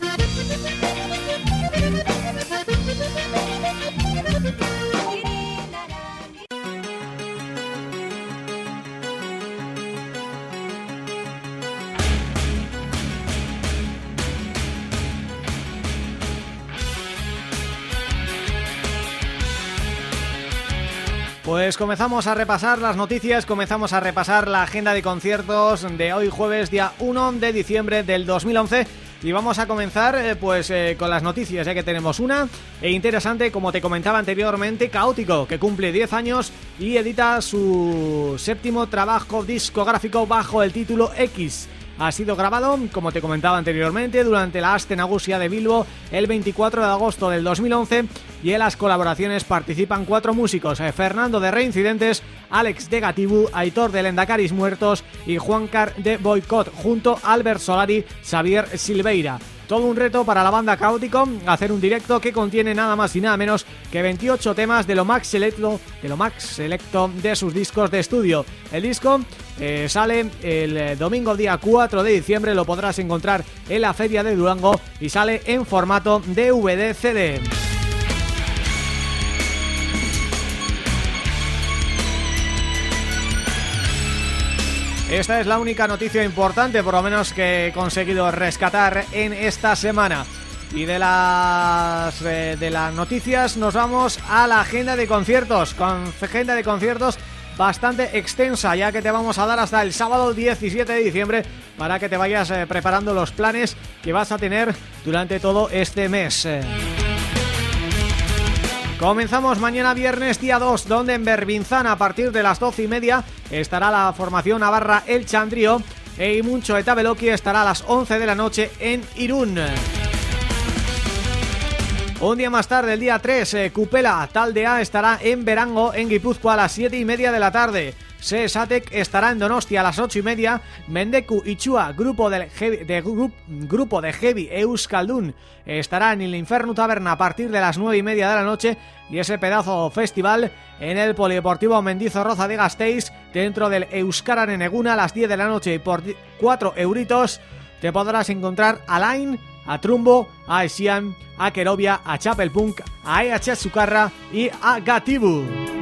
Pues comenzamos a repasar las noticias, comenzamos a repasar la agenda de conciertos de hoy jueves día 1 de diciembre del 2011 y vamos a comenzar eh, pues eh, con las noticias ya que tenemos una e interesante como te comentaba anteriormente Caótico que cumple 10 años y edita su séptimo trabajo discográfico bajo el título X. Ha sido grabado, como te comentaba anteriormente, durante la Aste Nagusia de Bilbo el 24 de agosto del 2011 y en las colaboraciones participan cuatro músicos, eh, Fernando de Reincidentes, Alex de Gatibu, Aitor de Lendacaris Muertos y Juancar de Boicot, junto a Albert Solari, Xavier Silveira. Todo un reto para la banda Caótico hacer un directo que contiene nada más y nada menos que 28 temas de lo más selecto de lo selecto de sus discos de estudio. El disco eh, sale el eh, domingo día 4 de diciembre, lo podrás encontrar en la Feria de Durango y sale en formato DVD-CD. Esta es la única noticia importante, por lo menos que he conseguido rescatar en esta semana. Y de las eh, de las noticias nos vamos a la agenda de conciertos, con agenda de conciertos bastante extensa, ya que te vamos a dar hasta el sábado 17 de diciembre para que te vayas eh, preparando los planes que vas a tener durante todo este mes. Comenzamos mañana viernes día 2, donde en Berbinzana a partir de las 12 y media estará la formación Navarra El Chandrío e Muncho Etabeloki estará a las 11 de la noche en Irún. Un día más tarde, el día 3, eh, Cupela Taldea estará en Verango, en Guipúzcoa a las 7 y media de la tarde. Sesatec estará en Donostia a las 8 y media, Mendeku Ichua, grupo, del de, grupo de Heavy Euskaldun, estará en el Inferno Taberna a partir de las 9 y media de la noche. Y ese pedazo festival en el Polideportivo Roza de Gasteiz dentro del Euskaran en a las 10 de la noche. Y por 4 euritos te podrás encontrar a Line, a Trumbo, a Esian, a Kerovia, a Chapelpunk, a EH Sucarra y a Gatibu.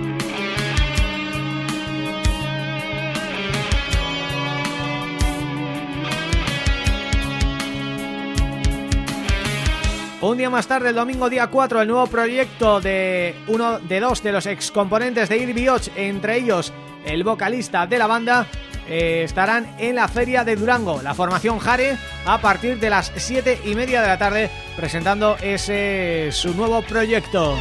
Un día más tarde, el domingo día 4, el nuevo proyecto de uno de dos de los excomponentes de Irvioch, entre ellos el vocalista de la banda, eh, estarán en la Feria de Durango, la formación Jare, a partir de las 7 y media de la tarde, presentando ese su nuevo proyecto.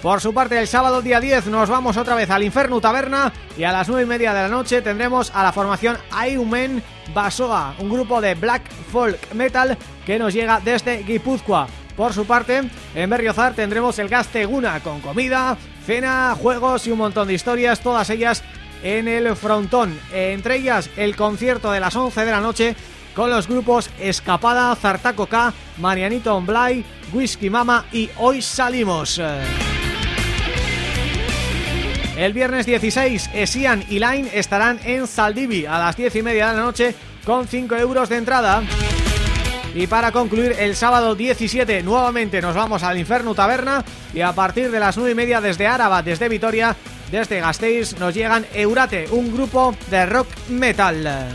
Por su parte, el sábado día 10 nos vamos otra vez al Inferno Taberna y a las 9 y media de la noche tendremos a la formación Ayumen Basoa, un grupo de black folk metal que nos llega desde Guipúzcoa. Por su parte, en Berriozar tendremos el Gasteguna con comida, cena, juegos y un montón de historias, todas ellas en el frontón. Entre ellas, el concierto de las 11 de la noche con los grupos Escapada, Zartaco K, Marianito Blay, Whisky Mama y Hoy Salimos. El viernes 16, Esian y Line estarán en Saldivi a las 10 y media de la noche con 5 euros de entrada. Y para concluir, el sábado 17 nuevamente nos vamos al Inferno Taberna y a partir de las 9 y media desde Áraba, desde Vitoria, desde Gasteiz, nos llegan Eurate, un grupo de rock metal.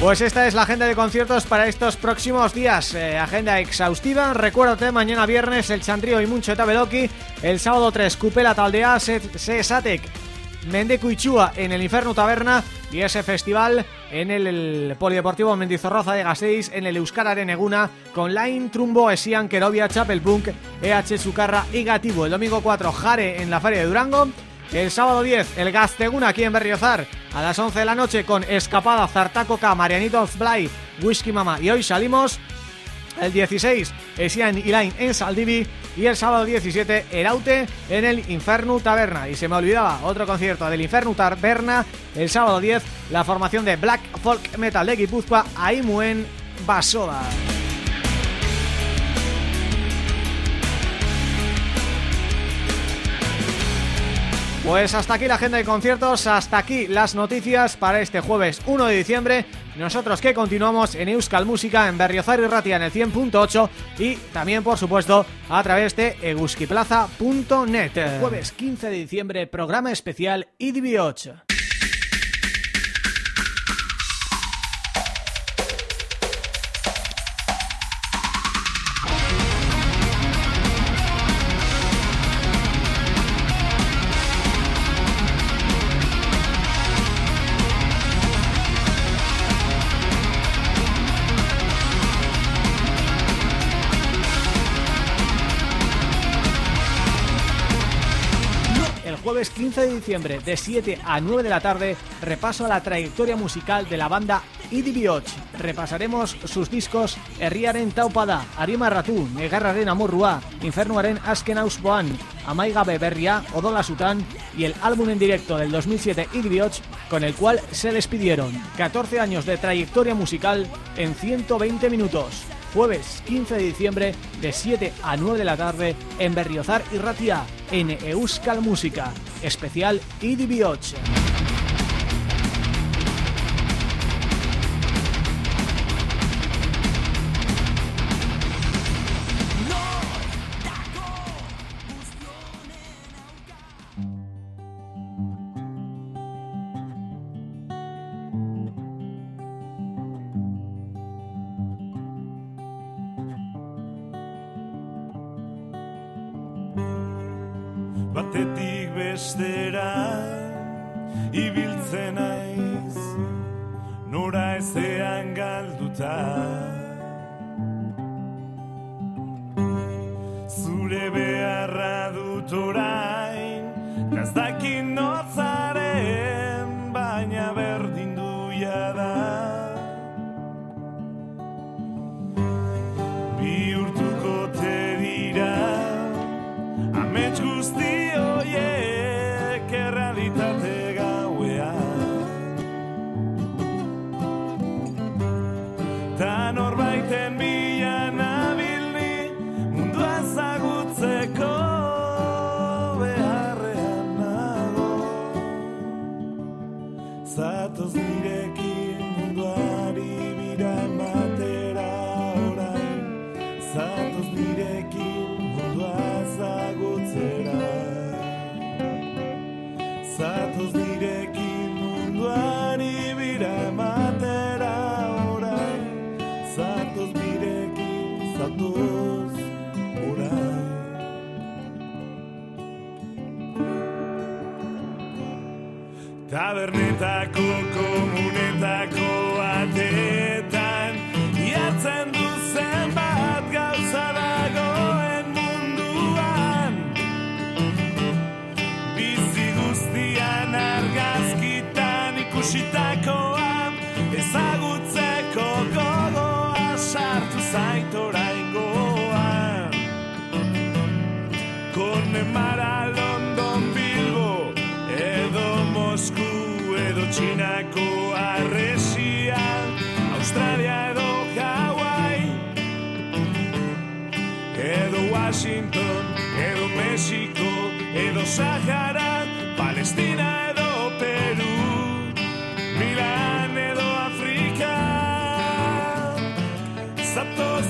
Pues esta es la agenda de conciertos para estos próximos días, eh, agenda exhaustiva, recuérdate, mañana viernes el Chandrío y Muncho Tabeloki, el sábado 3 Cupela Taldea, Sesatec, Mendecuichúa en el Inferno Taberna y ese festival en el, Polideportivo Mendizorroza de Gasteiz, en el Euskara Areneguna, con Line, Trumbo, Esian, Kerovia, Chapelpunk, EH Sucarra y Gativo. El domingo 4, Jare en la Feria de Durango, el sábado 10, el Gasteguna aquí en Berriozar. A las 11 de la noche con Escapada, Zartacoca, Marianitos Blay, Whisky Mama. Y hoy salimos el 16 Esian Line en Saldivi. Y el sábado 17 Eraute en el Inferno Taberna. Y se me olvidaba otro concierto del Inferno Taberna. El sábado 10 la formación de Black Folk Metal de Guipúzcoa Aimuen Basoda. Pues hasta aquí la agenda de conciertos, hasta aquí las noticias para este jueves 1 de diciembre. Nosotros que continuamos en Euskal Música, en Berriozar y Ratia en el 100.8 y también, por supuesto, a través de eguskiplaza.net. Jueves 15 de diciembre, programa especial IDB8. 15 de diciembre de 7 a 9 de la tarde repaso a la trayectoria musical de la banda Idibioch. Repasaremos sus discos Herriaren Taupada, Arima Ratu, Negarraren Amorrua, Infernuaren Asken Ausboan, Amaigabe Berria, Odola Sutan y el álbum en directo del 2007 Idibioch con el cual se despidieron. 14 años de trayectoria musical en 120 minutos jueves 15 de diciembre de 7 a 9 de la tarde en Berriozar y Ratia, en Euskal Música, especial IDB8. norbait en ta ku Sahara Palestina edo Peru Milan edo Afrika. Zatoz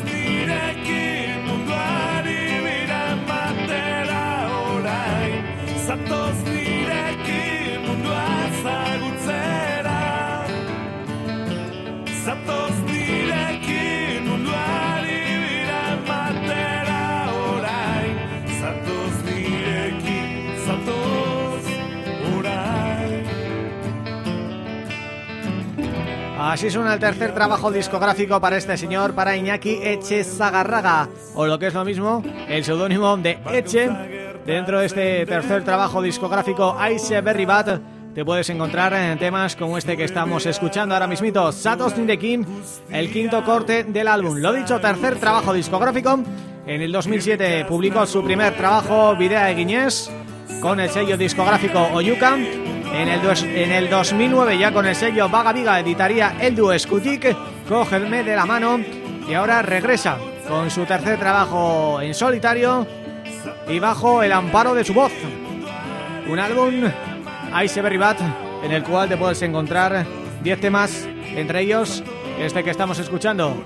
Así suena el tercer trabajo discográfico para este señor, para Iñaki Echezagarraga, o lo que es lo mismo, el seudónimo de Eche. Dentro de este tercer trabajo discográfico, Aise Berry Bat, te puedes encontrar en temas como este que estamos escuchando ahora mismito, Satos Nindekin, el quinto corte del álbum. Lo dicho, tercer trabajo discográfico. En el 2007 publicó su primer trabajo, Videa de Guiñés, con el sello discográfico Oyuka en el, en el 2009 ya con el sello Vaga Viga editaría El Duo Skutik, Cógeme de la mano y ahora regresa con su tercer trabajo en solitario y bajo el amparo de su voz. Un álbum, Ice Berry Bat, en el cual te puedes encontrar 10 temas, entre ellos este que estamos escuchando,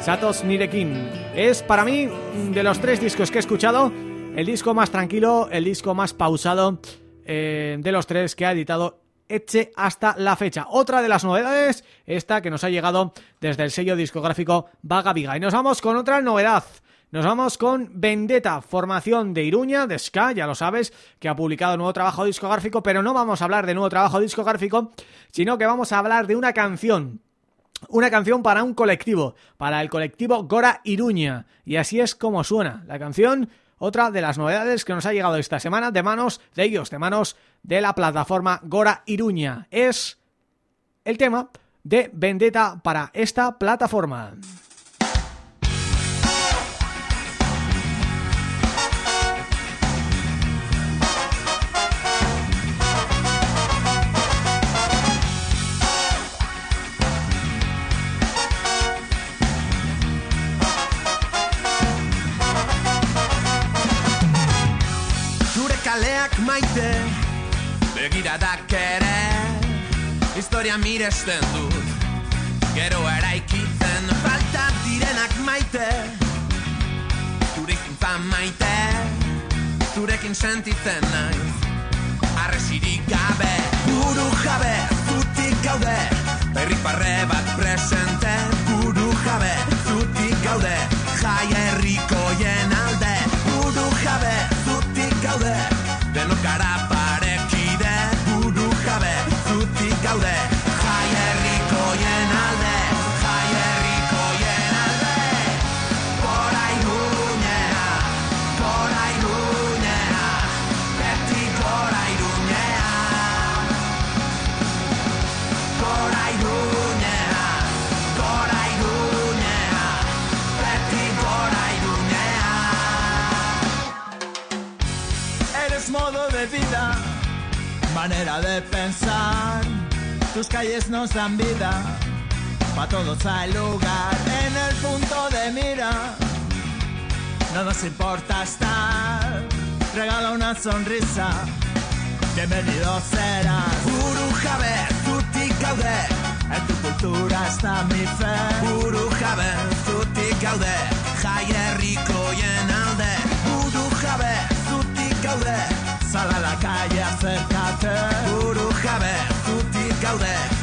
Satos Nirekin. Es para mí, de los tres discos que he escuchado, el disco más tranquilo, el disco más pausado eh, de los tres que ha editado Eche hasta la fecha. Otra de las novedades, esta que nos ha llegado desde el sello discográfico Vaga Viga. Y nos vamos con otra novedad. Nos vamos con Vendetta, formación de Iruña, de Ska, ya lo sabes, que ha publicado nuevo trabajo discográfico, pero no vamos a hablar de nuevo trabajo discográfico, sino que vamos a hablar de una canción una canción para un colectivo, para el colectivo Gora Iruña, y así es como suena. La canción otra de las novedades que nos ha llegado esta semana de manos de ellos, de manos de la plataforma Gora Iruña. Es el tema de Vendetta para esta plataforma. Begiradak ere Historia miresten dut Gero eraikitzen Falta direnak maite Zurekin fan maite Zurekin sentitzen naiz Arresirik gabe Buru jabe, zutik gaude. Berri bat presente Buru jabe, zutik gaude. Jai herrikoien manera de pensar. Tus calles nos dan vida, pa' todos hay lugar en el punto de mira. No nos importa estar, regala una sonrisa. Bienvenido serás. Buru jabe, zutik gaude En tu cultura está mi fe. Buru jabe, zutik gaude Jai herrikoien alde Buru jabe, zutik Sal a la calle, acércate. Buru jabe, zutik gaude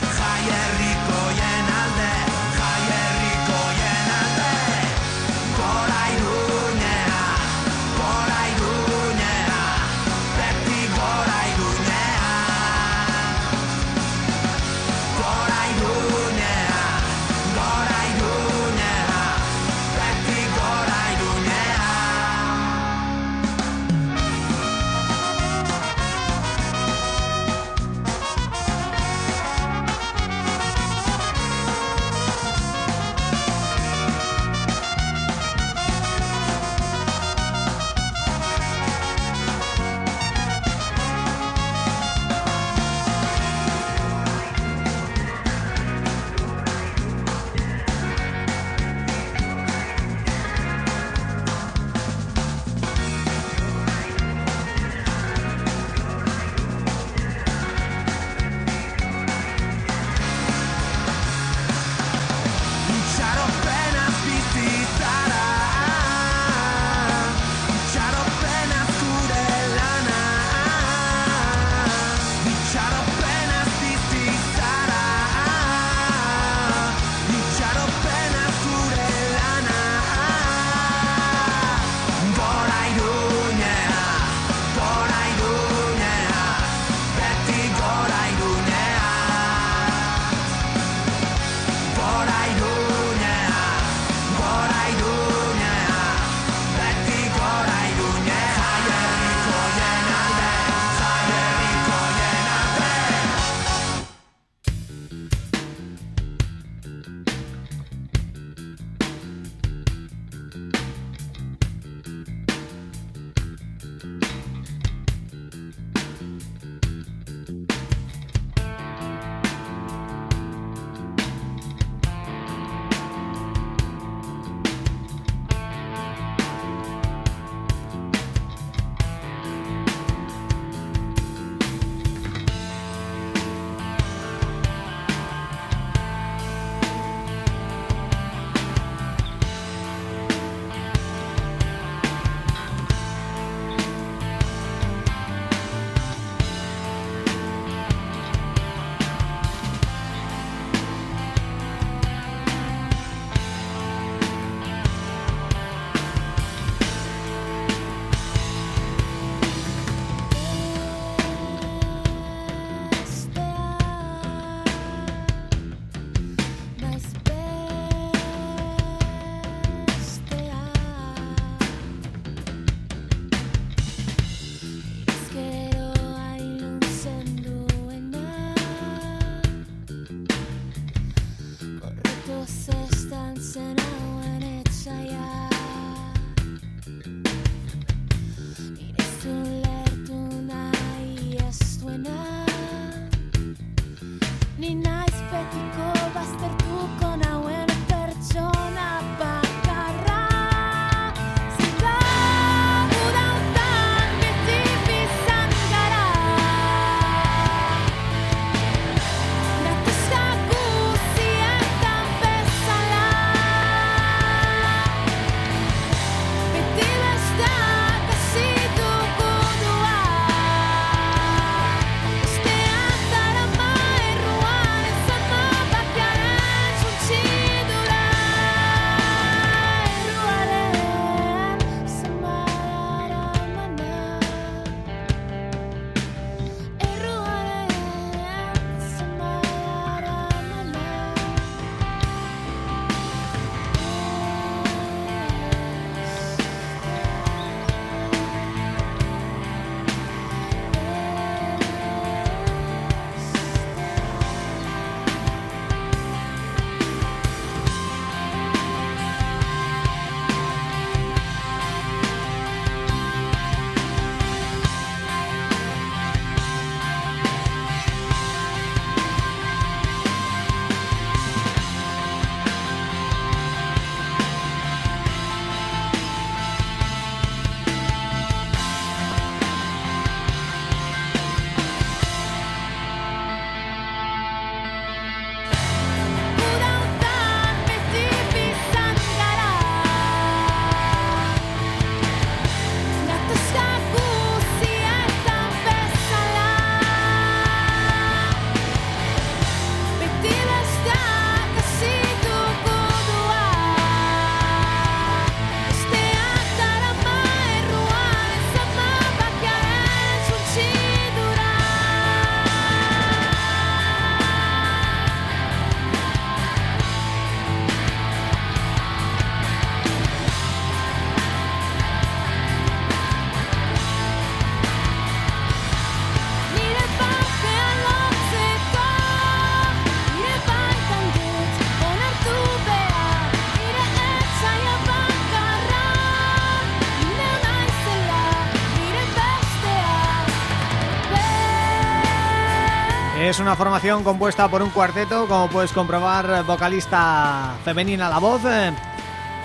Es una formación compuesta por un cuarteto, como puedes comprobar, vocalista femenina la voz eh,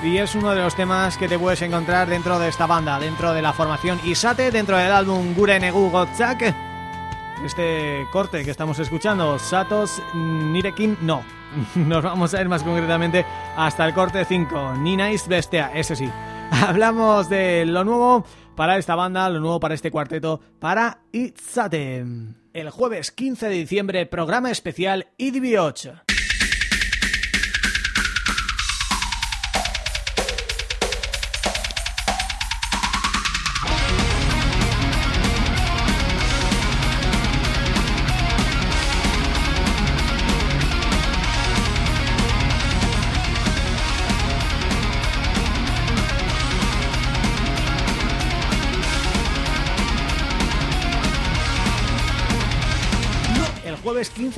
y es uno de los temas que te puedes encontrar dentro de esta banda, dentro de la formación Isate, dentro del álbum Gure Negu Gotzak. Este corte que estamos escuchando, Satos Nirekin, no. [LAUGHS] Nos vamos a ir más concretamente hasta el corte 5, Ninais Bestea, ese sí. [LAUGHS] Hablamos de lo nuevo para esta banda, lo nuevo para este cuarteto, para Itzate. El jueves 15 de diciembre, programa especial IDB8.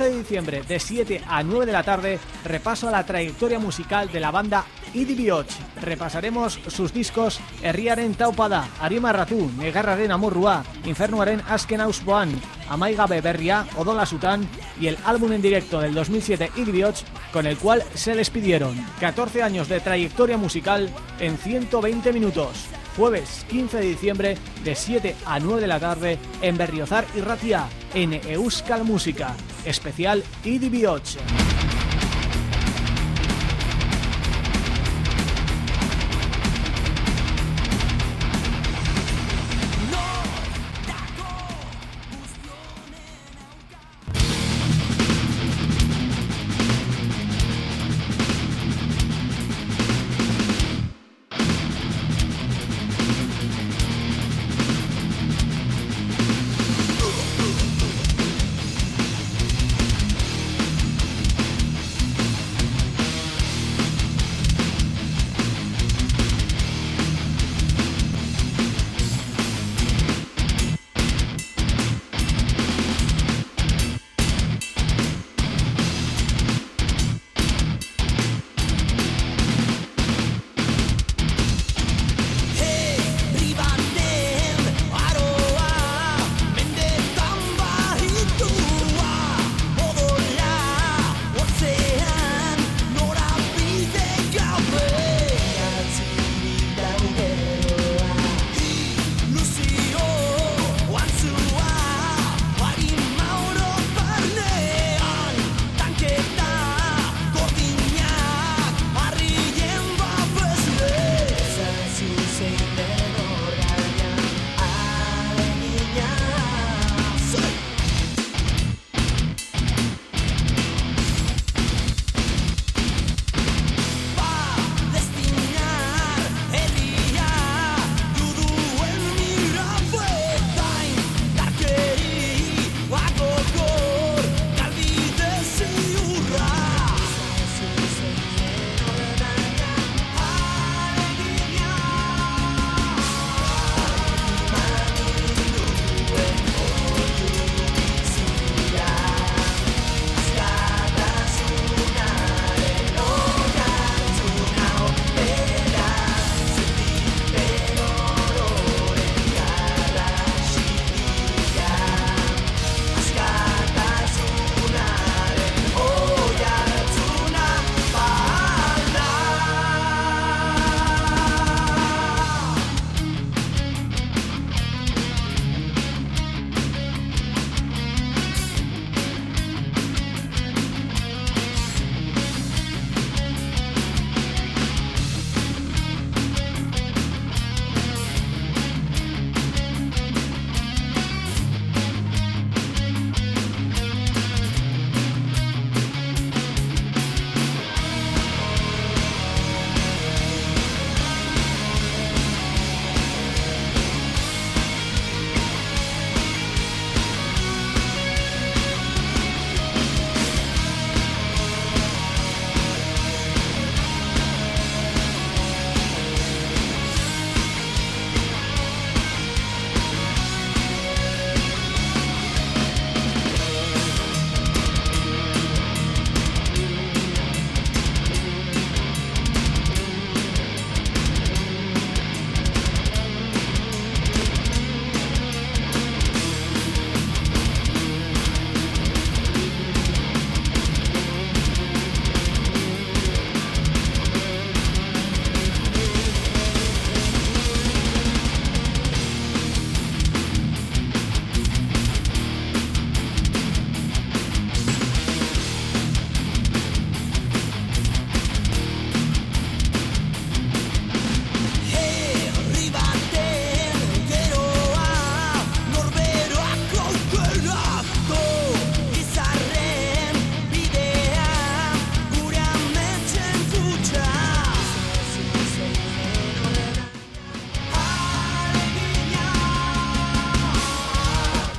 De diciembre de 7 a 9 de la tarde repaso a la trayectoria musical de la banda Idibioch. Repasaremos sus discos Herriaren Taupada, Arima Ratu, Negarraren Amurrua, Infernuaren Asken Ausboan, Amaigabe Berria, Odola Sutan y el álbum en directo del 2007 Idibioch con el cual se despidieron. 14 años de trayectoria musical en 120 minutos jueves 15 de diciembre de 7 a 9 de la tarde en Berriozar y Ratia, en Euskal Música, especial IDB8.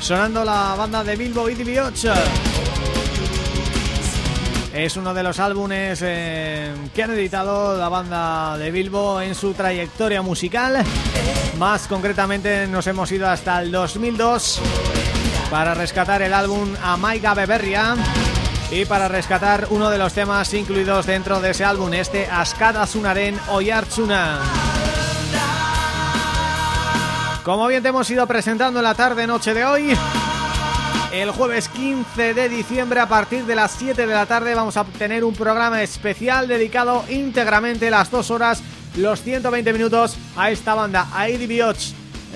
Sonando la banda de Bilbo DB8. Es uno de los álbumes eh, que han editado la banda de Bilbo en su trayectoria musical. Más concretamente nos hemos ido hasta el 2002 para rescatar el álbum Amaiga Beberria y para rescatar uno de los temas incluidos dentro de ese álbum, este Askada Zunaren Oyartsuna. Como bien te hemos ido presentando en la tarde-noche de hoy, el jueves 15 de diciembre a partir de las 7 de la tarde vamos a tener un programa especial dedicado íntegramente las dos horas, los 120 minutos a esta banda, a Eddie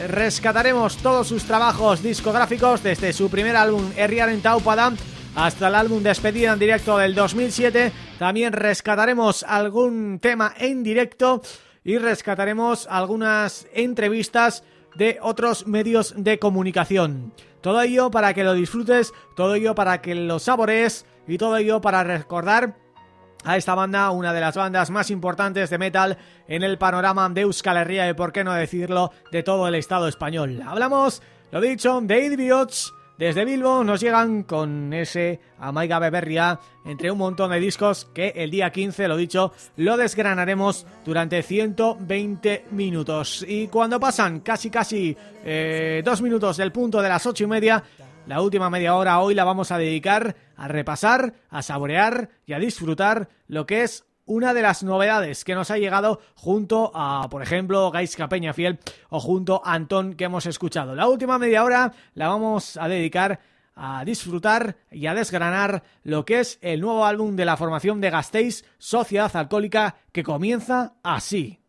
Rescataremos todos sus trabajos discográficos desde su primer álbum Erriar en Taupadam hasta el álbum Despedida en directo del 2007. También rescataremos algún tema en directo y rescataremos algunas entrevistas de otros medios de comunicación. Todo ello para que lo disfrutes, todo ello para que lo saborees y todo ello para recordar a esta banda, una de las bandas más importantes de metal en el panorama de Euskal Herria y por qué no decirlo, de todo el Estado español. Hablamos, lo dicho, de Idiots, desde Bilbo nos llegan con ese Amaiga Beberria entre un montón de discos que el día 15, lo dicho, lo desgranaremos durante 120 minutos. Y cuando pasan casi casi eh, dos minutos del punto de las ocho y media, la última media hora hoy la vamos a dedicar a repasar, a saborear y a disfrutar lo que es una de las novedades que nos ha llegado junto a, por ejemplo, Gaisca Peñafiel o junto a Antón que hemos escuchado. La última media hora la vamos a dedicar a disfrutar y a desgranar lo que es el nuevo álbum de la formación de Gasteiz, Sociedad Alcohólica, que comienza así.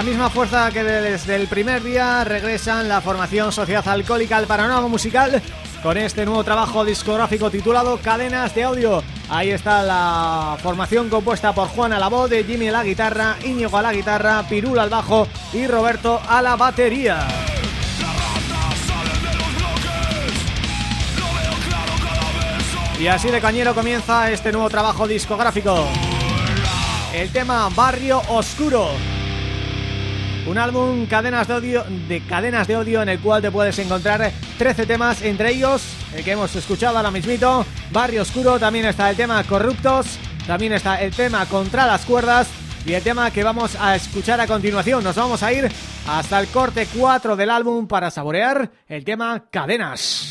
La misma fuerza que desde el primer día regresan la formación Sociedad Alcohólica al panorama musical con este nuevo trabajo discográfico titulado Cadenas de Audio. Ahí está la formación compuesta por Juan a la voz, Jimmy a la guitarra, Íñigo a la guitarra, Pirul al bajo y Roberto a la batería. Y así de cañero comienza este nuevo trabajo discográfico. El tema Barrio Oscuro. Un álbum cadenas de odio de cadenas de odio en el cual te puedes encontrar 13 temas, entre ellos el que hemos escuchado ahora mismito, Barrio Oscuro, también está el tema Corruptos, también está el tema Contra las cuerdas y el tema que vamos a escuchar a continuación. Nos vamos a ir hasta el corte 4 del álbum para saborear el tema Cadenas.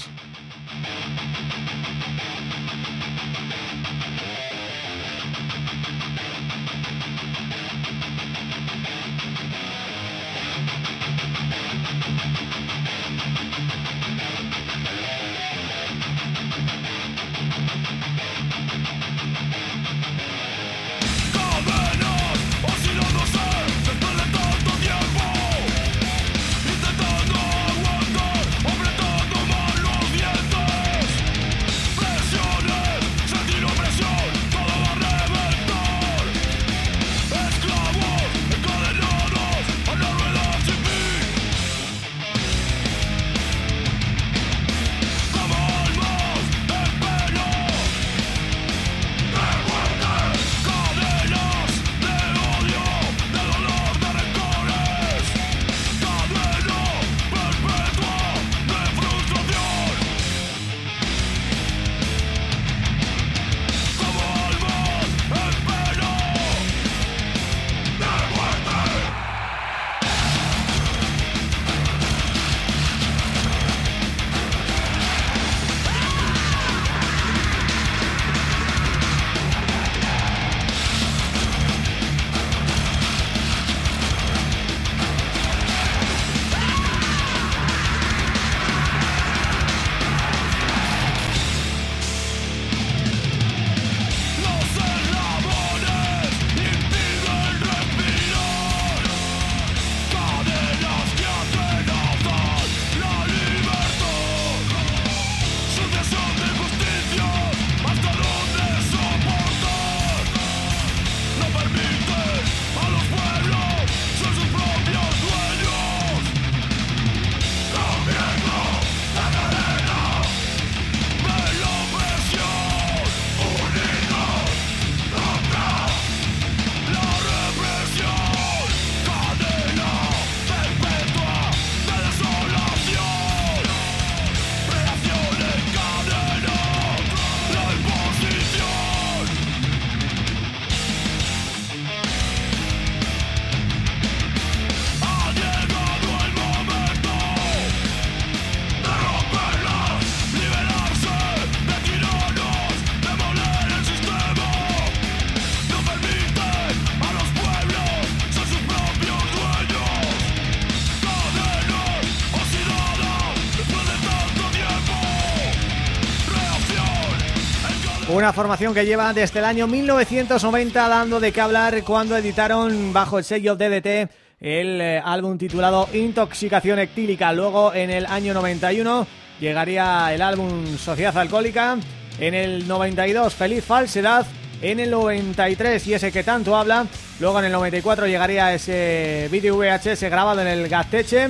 Una formación que lleva desde el año 1990 dando de qué hablar cuando editaron bajo el sello DDT el eh, álbum titulado Intoxicación Ectílica. Luego en el año 91 llegaría el álbum Sociedad Alcohólica. En el 92 Feliz Falsedad. En el 93 y ese que tanto habla. Luego en el 94 llegaría ese vídeo VHS grabado en el Gasteche.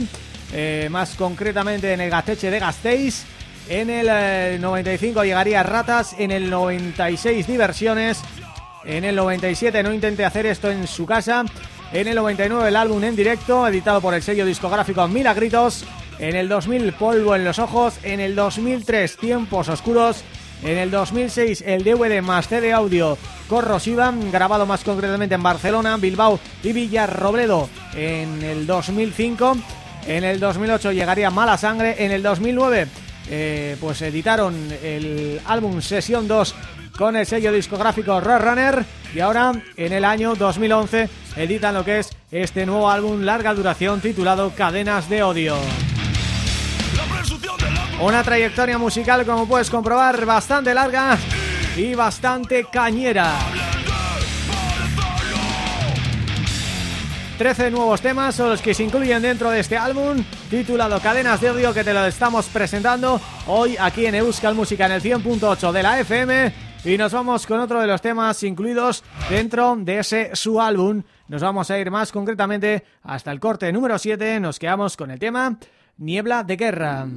Eh, más concretamente en el Gasteche de Gasteiz en el 95 eh, llegaría Ratas, en el 96 Diversiones, en el 97 No intente hacer esto en su casa, en el 99 el álbum en directo, editado por el sello discográfico Milagritos, en el 2000 Polvo en los ojos, en el 2003 Tiempos Oscuros, en el 2006 el DVD más CD audio Corrosiva, grabado más concretamente en Barcelona, Bilbao y Villarrobledo en el 2005, en el 2008 llegaría Mala Sangre, en el 2009 eh, pues editaron el álbum Sesión 2 con el sello discográfico Runner y ahora en el año 2011 editan lo que es este nuevo álbum larga duración titulado Cadenas de Odio. Una trayectoria musical como puedes comprobar bastante larga y bastante cañera. 13 nuevos temas son los que se incluyen dentro de este álbum titulado Cadenas de Odio que te lo estamos presentando hoy aquí en Euskal Música en el 100.8 de la FM y nos vamos con otro de los temas incluidos dentro de ese su álbum. Nos vamos a ir más concretamente hasta el corte número 7, nos quedamos con el tema Niebla de Guerra.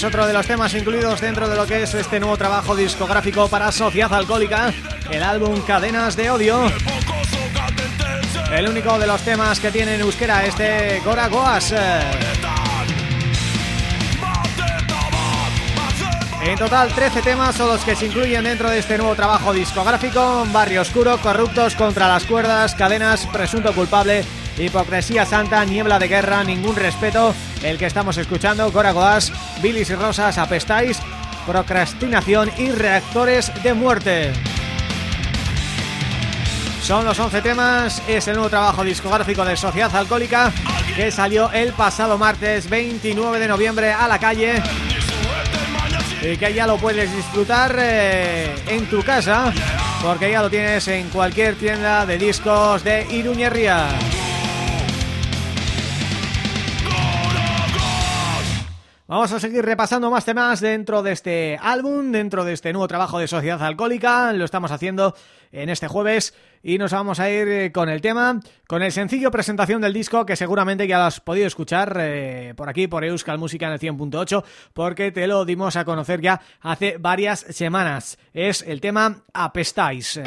Es otro de los temas incluidos dentro de lo que es este nuevo trabajo discográfico para Sociedad Alcohólica, el álbum Cadenas de Odio. El único de los temas que tiene en euskera este Gora Goas. En total 13 temas son los que se incluyen dentro de este nuevo trabajo discográfico Barrio Oscuro, Corruptos, Contra las Cuerdas, Cadenas, Presunto Culpable, Hipocresía Santa, Niebla de Guerra, Ningún Respeto El que estamos escuchando, Gora Goas, Bilis y Rosas, Apestáis, Procrastinación y Reactores de Muerte. Son los 11 temas, es el nuevo trabajo discográfico de Sociedad Alcohólica que salió el pasado martes 29 de noviembre a la calle. Y que ya lo puedes disfrutar eh, en tu casa porque ya lo tienes en cualquier tienda de discos de Iruñería. Vamos a seguir repasando más temas dentro de este álbum, dentro de este nuevo trabajo de Sociedad Alcohólica. Lo estamos haciendo en este jueves y nos vamos a ir eh, con el tema, con el sencillo presentación del disco que seguramente ya lo has podido escuchar eh, por aquí, por Euskal Música en el 100.8 porque te lo dimos a conocer ya hace varias semanas. Es el tema Apestáis.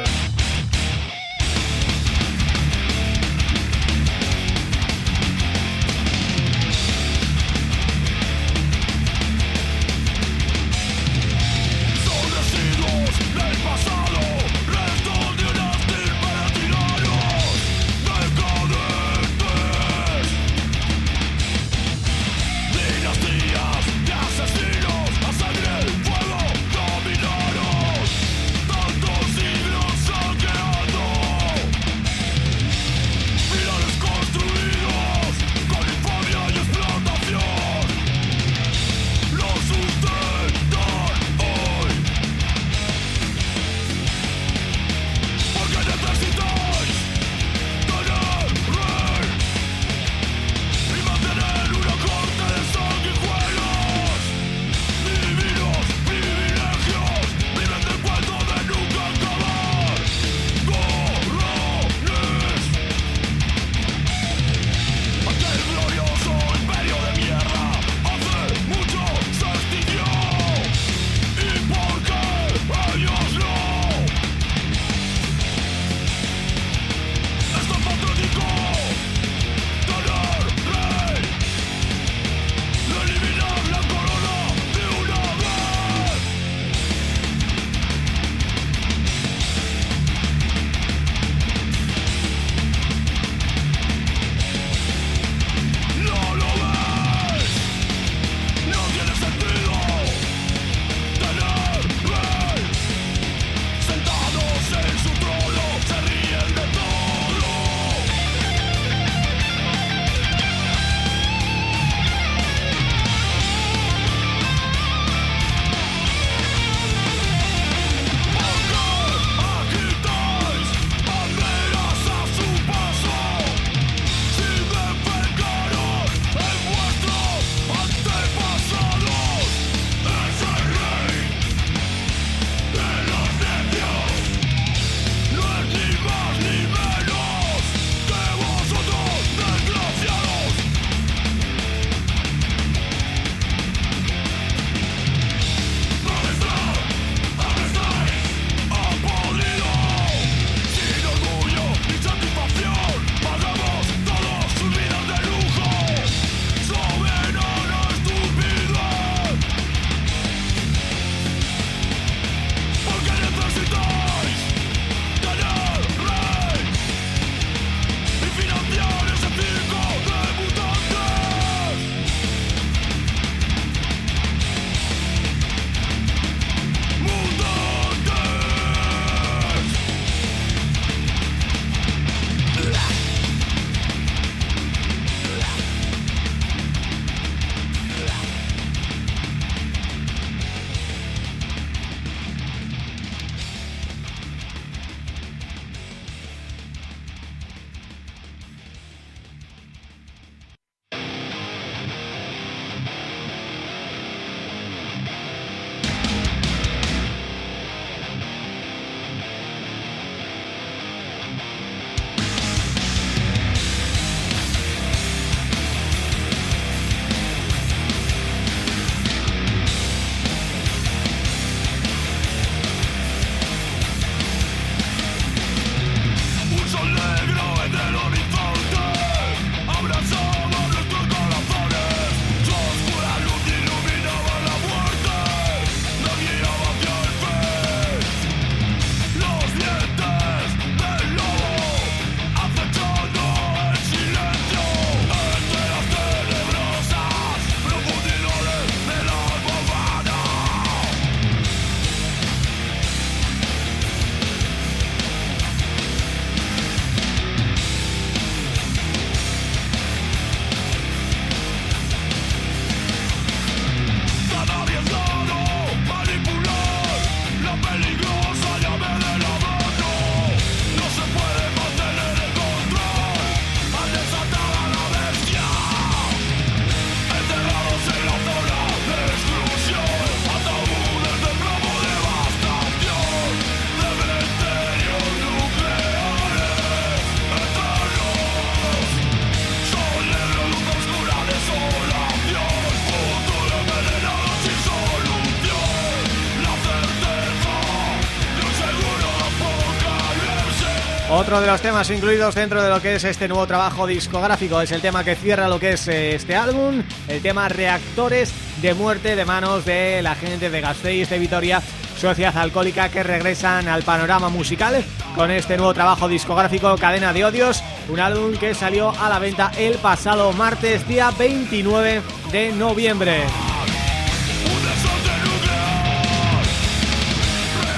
Otro de los temas incluidos dentro de lo que es este nuevo trabajo discográfico es el tema que cierra lo que es eh, este álbum, el tema Reactores de Muerte de manos de la gente de Gasteiz de Vitoria Sociedad Alcohólica que regresan al panorama musical con este nuevo trabajo discográfico Cadena de Odios, un álbum que salió a la venta el pasado martes día 29 de noviembre.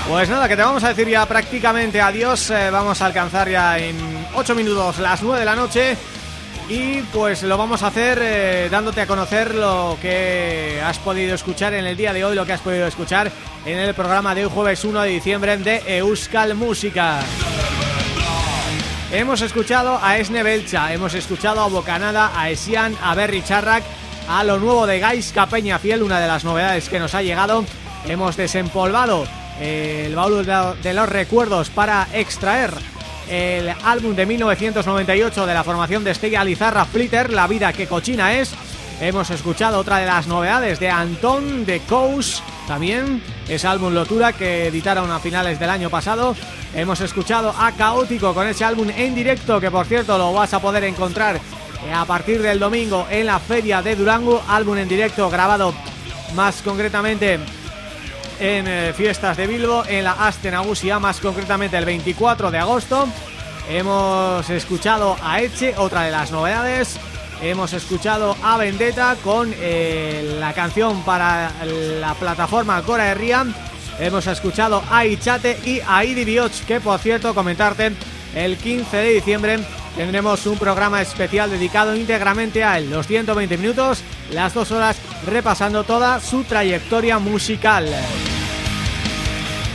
Pues nada, que te vamos a decir ya prácticamente adiós, eh, vamos a alcanzar ya en 8 minutos las 9 de la noche y pues lo vamos a hacer eh, dándote a conocer lo que has podido escuchar en el día de hoy, lo que has podido escuchar en el programa de hoy jueves 1 de diciembre de Euskal Música. Hemos escuchado a Esne Belcha, hemos escuchado a Bocanada, a Esian, a Berry Charrak, a lo nuevo de Gaisca Peña Fiel, una de las novedades que nos ha llegado. Hemos desempolvado el baúl de los recuerdos para extraer el álbum de 1998 de la formación de Estella Lizarra Flitter, La vida que cochina es. Hemos escuchado otra de las novedades de Antón de Cous, también ese álbum Lotura que editaron a finales del año pasado. Hemos escuchado a Caótico con ese álbum en directo que por cierto lo vas a poder encontrar eh, a partir del domingo en la Feria de Durango, álbum en directo grabado más concretamente en eh, Fiestas de Bilbo, en la Astenagusia, más concretamente el 24 de agosto. Hemos escuchado a Eche, otra de las novedades. Hemos escuchado a Vendetta con eh, la canción para la plataforma Cora Riam. Hemos escuchado a Ichate y a Idi Bioch, que por cierto comentarte, el 15 de diciembre tendremos un programa especial dedicado íntegramente a él. Los 120 minutos, las dos horas repasando toda su trayectoria musical.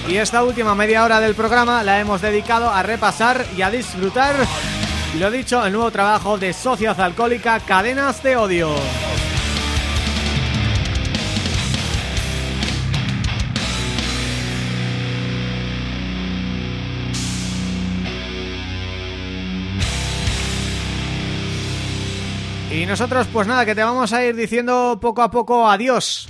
Y esta última media hora del programa la hemos dedicado a repasar y a disfrutar, lo dicho, el nuevo trabajo de Sociedad Alcohólica Cadenas de Odio. Y nosotros pues nada, que te vamos a ir diciendo poco a poco adiós.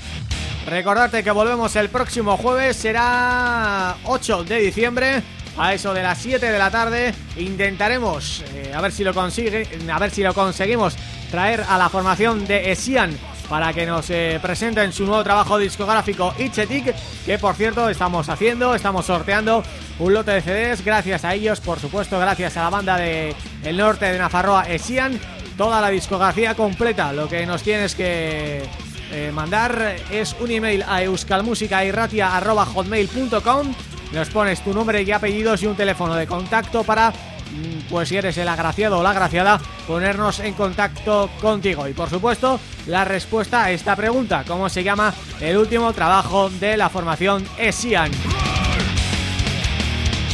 Recordarte que volvemos el próximo jueves, será 8 de diciembre a eso de las 7 de la tarde. Intentaremos eh, a ver si lo consigue a ver si lo conseguimos traer a la formación de Esian para que nos eh, presenten su nuevo trabajo discográfico Ichetik que por cierto estamos haciendo, estamos sorteando un lote de CDs gracias a ellos, por supuesto gracias a la banda de el norte de Nafarroa Esian toda la discografía completa, lo que nos tienes que eh, mandar es un email a euskalmusicairratia.hotmail.com Nos pones tu nombre y apellidos y un teléfono de contacto para, mm, pues si eres el agraciado o la agraciada, ponernos en contacto contigo. Y por supuesto, la respuesta a esta pregunta, ¿cómo se llama el último trabajo de la formación ESIAN?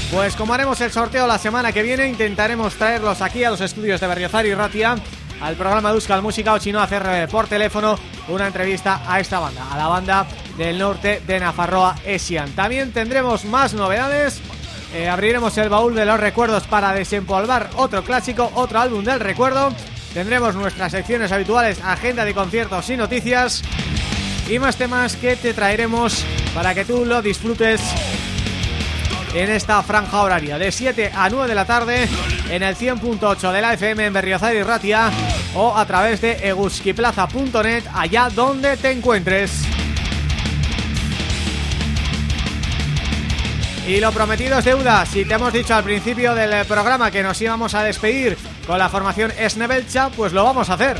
Pues como haremos el sorteo la semana que viene, intentaremos traerlos aquí a los estudios de Berriozar y Ratia al programa de Euskal Música o si no hacer eh, por teléfono una entrevista a esta banda, a la banda del norte de Nafarroa Esian. También tendremos más novedades, eh, abriremos el baúl de los recuerdos para desempolvar otro clásico, otro álbum del recuerdo, tendremos nuestras secciones habituales, agenda de conciertos y noticias. Y más temas que te traeremos para que tú lo disfrutes en esta franja horaria de 7 a 9 de la tarde en el 100.8 de la FM en Berriozar y Ratia o a través de eguskiplaza.net allá donde te encuentres. Y lo prometido es deuda, si te hemos dicho al principio del programa que nos íbamos a despedir con la formación Esnebelcha, pues lo vamos a hacer.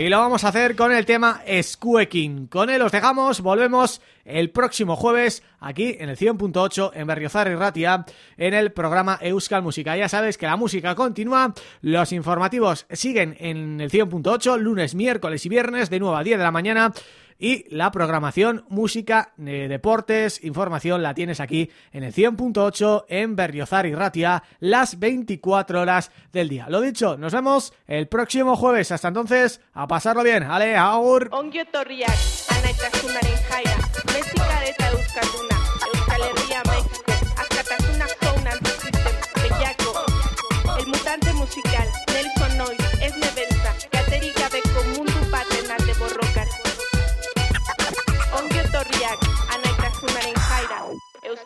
Y lo vamos a hacer con el tema Squeaking. Con él os dejamos, volvemos el próximo jueves aquí en el 100.8 en Berriozar y Ratia en el programa Euskal Música. Ya sabes que la música continúa, los informativos siguen en el 100.8 lunes, miércoles y viernes de 9 a 10 de la mañana y la programación, música, eh, deportes, información la tienes aquí en el 100.8 en Berriozar y Ratia las 24 horas del día. Lo dicho, nos vemos el próximo jueves. Hasta entonces, a pasarlo bien. Ale, agur. Musical,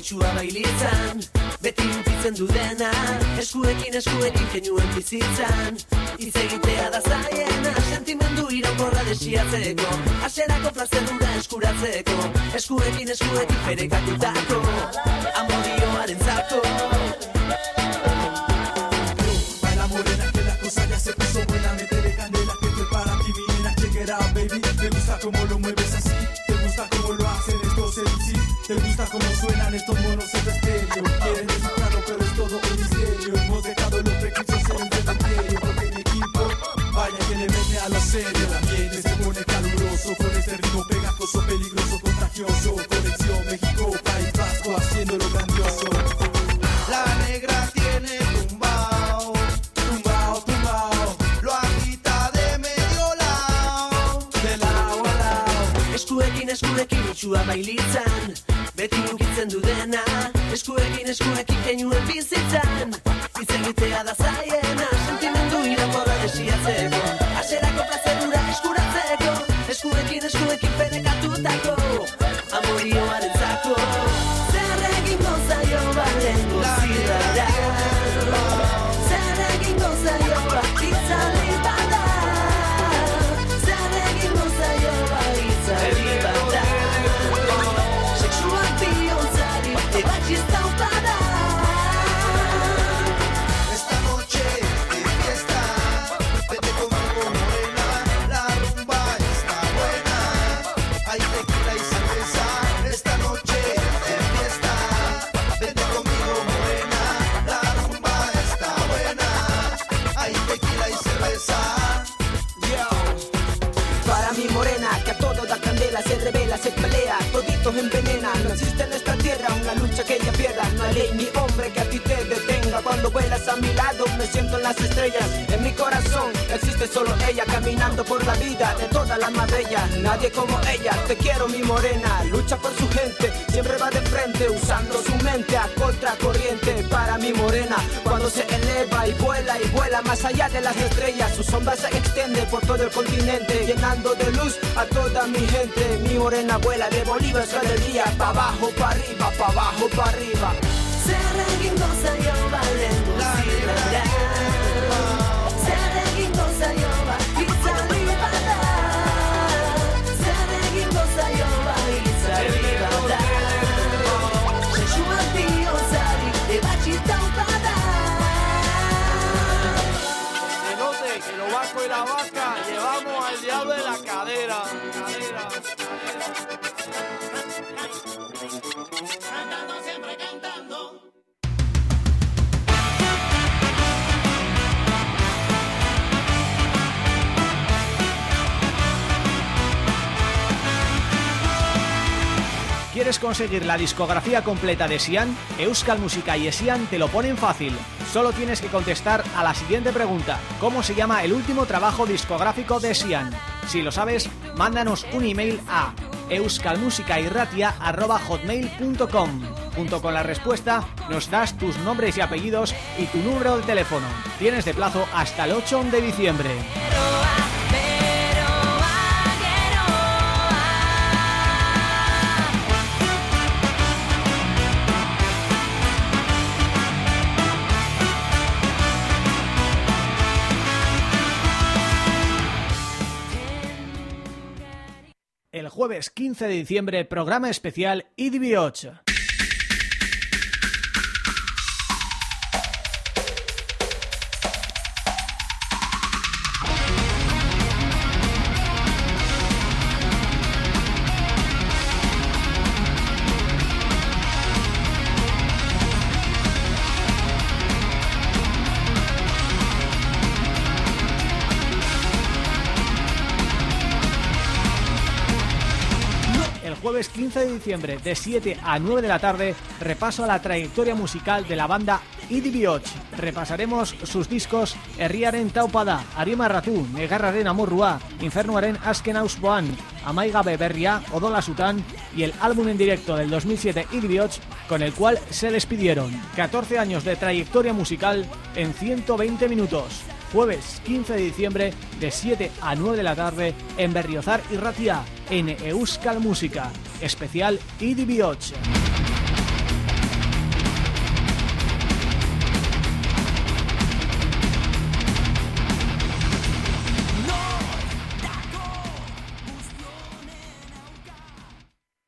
itxua bailitzan Beti ukitzen du dena. Eskuekin eskuekin kenuen bizitzan. Itz egitea da zaiena Sentimendu iraunkorra desiatzeko. Aserako plazerura eskuratzeko. Eskuekin eskuekin ferekatutako. Amodioaren zako Baila morena que la cosa ya se puso buena. Métele candela que esto es para ti mi nena. Check baby. Me gusta como lo mueves así. Te gusta como lo hacen estos MC Te gusta como suenan estos monos en estéreo. Quieren disfrutarlo pero es todo un misterio. Hemos dejado los prejuicios en el cementerio Porque mi equipo vaya que le mete a lo serio El ambiente se pone caluroso Con este ritmo pegajoso, peligroso, contagioso. Conexión México, País Vasco Haciéndolo grandioso. La negra tiene tumbao, tumbao, tumbao. Lo agita de medio lado, de lado a lado. Eskuekin eskuekin itxua bailitzan Beti ukitzen du dena Eskuekin eskuekin kenuen bizitzan. Itz egitea da zaiena Sentimendu irakorra desiatzeko. Aserako plazerura eskuratzeko la discografía completa de Sian? Euskal Música y Sian te lo ponen fácil. Solo tienes que contestar a la siguiente pregunta. ¿Cómo se llama el último trabajo discográfico de Sian? Si lo sabes, mándanos un email a euskalmusicairratia.hotmail.com Junto con la respuesta, nos das tus nombres y apellidos y tu número de teléfono. Tienes de plazo hasta el 8 de diciembre. jueves 15 de diciembre, programa especial IDB 8. De 7 a 9 de la tarde repaso a la trayectoria musical de la banda IDB8. Repasaremos sus discos Herriaren Taupada, Arima Ratu, Negarraren Amorrua, Infernuaren Asken Ausboan, Amaiga Beberria, Odola Sután y el álbum en directo del 2007 Idiots con el cual se despidieron. 14 años de trayectoria musical en 120 minutos. Jueves 15 de diciembre de 7 a 9 de la tarde en Berriozar y Ratia en Euskal Música. Especial Idiots.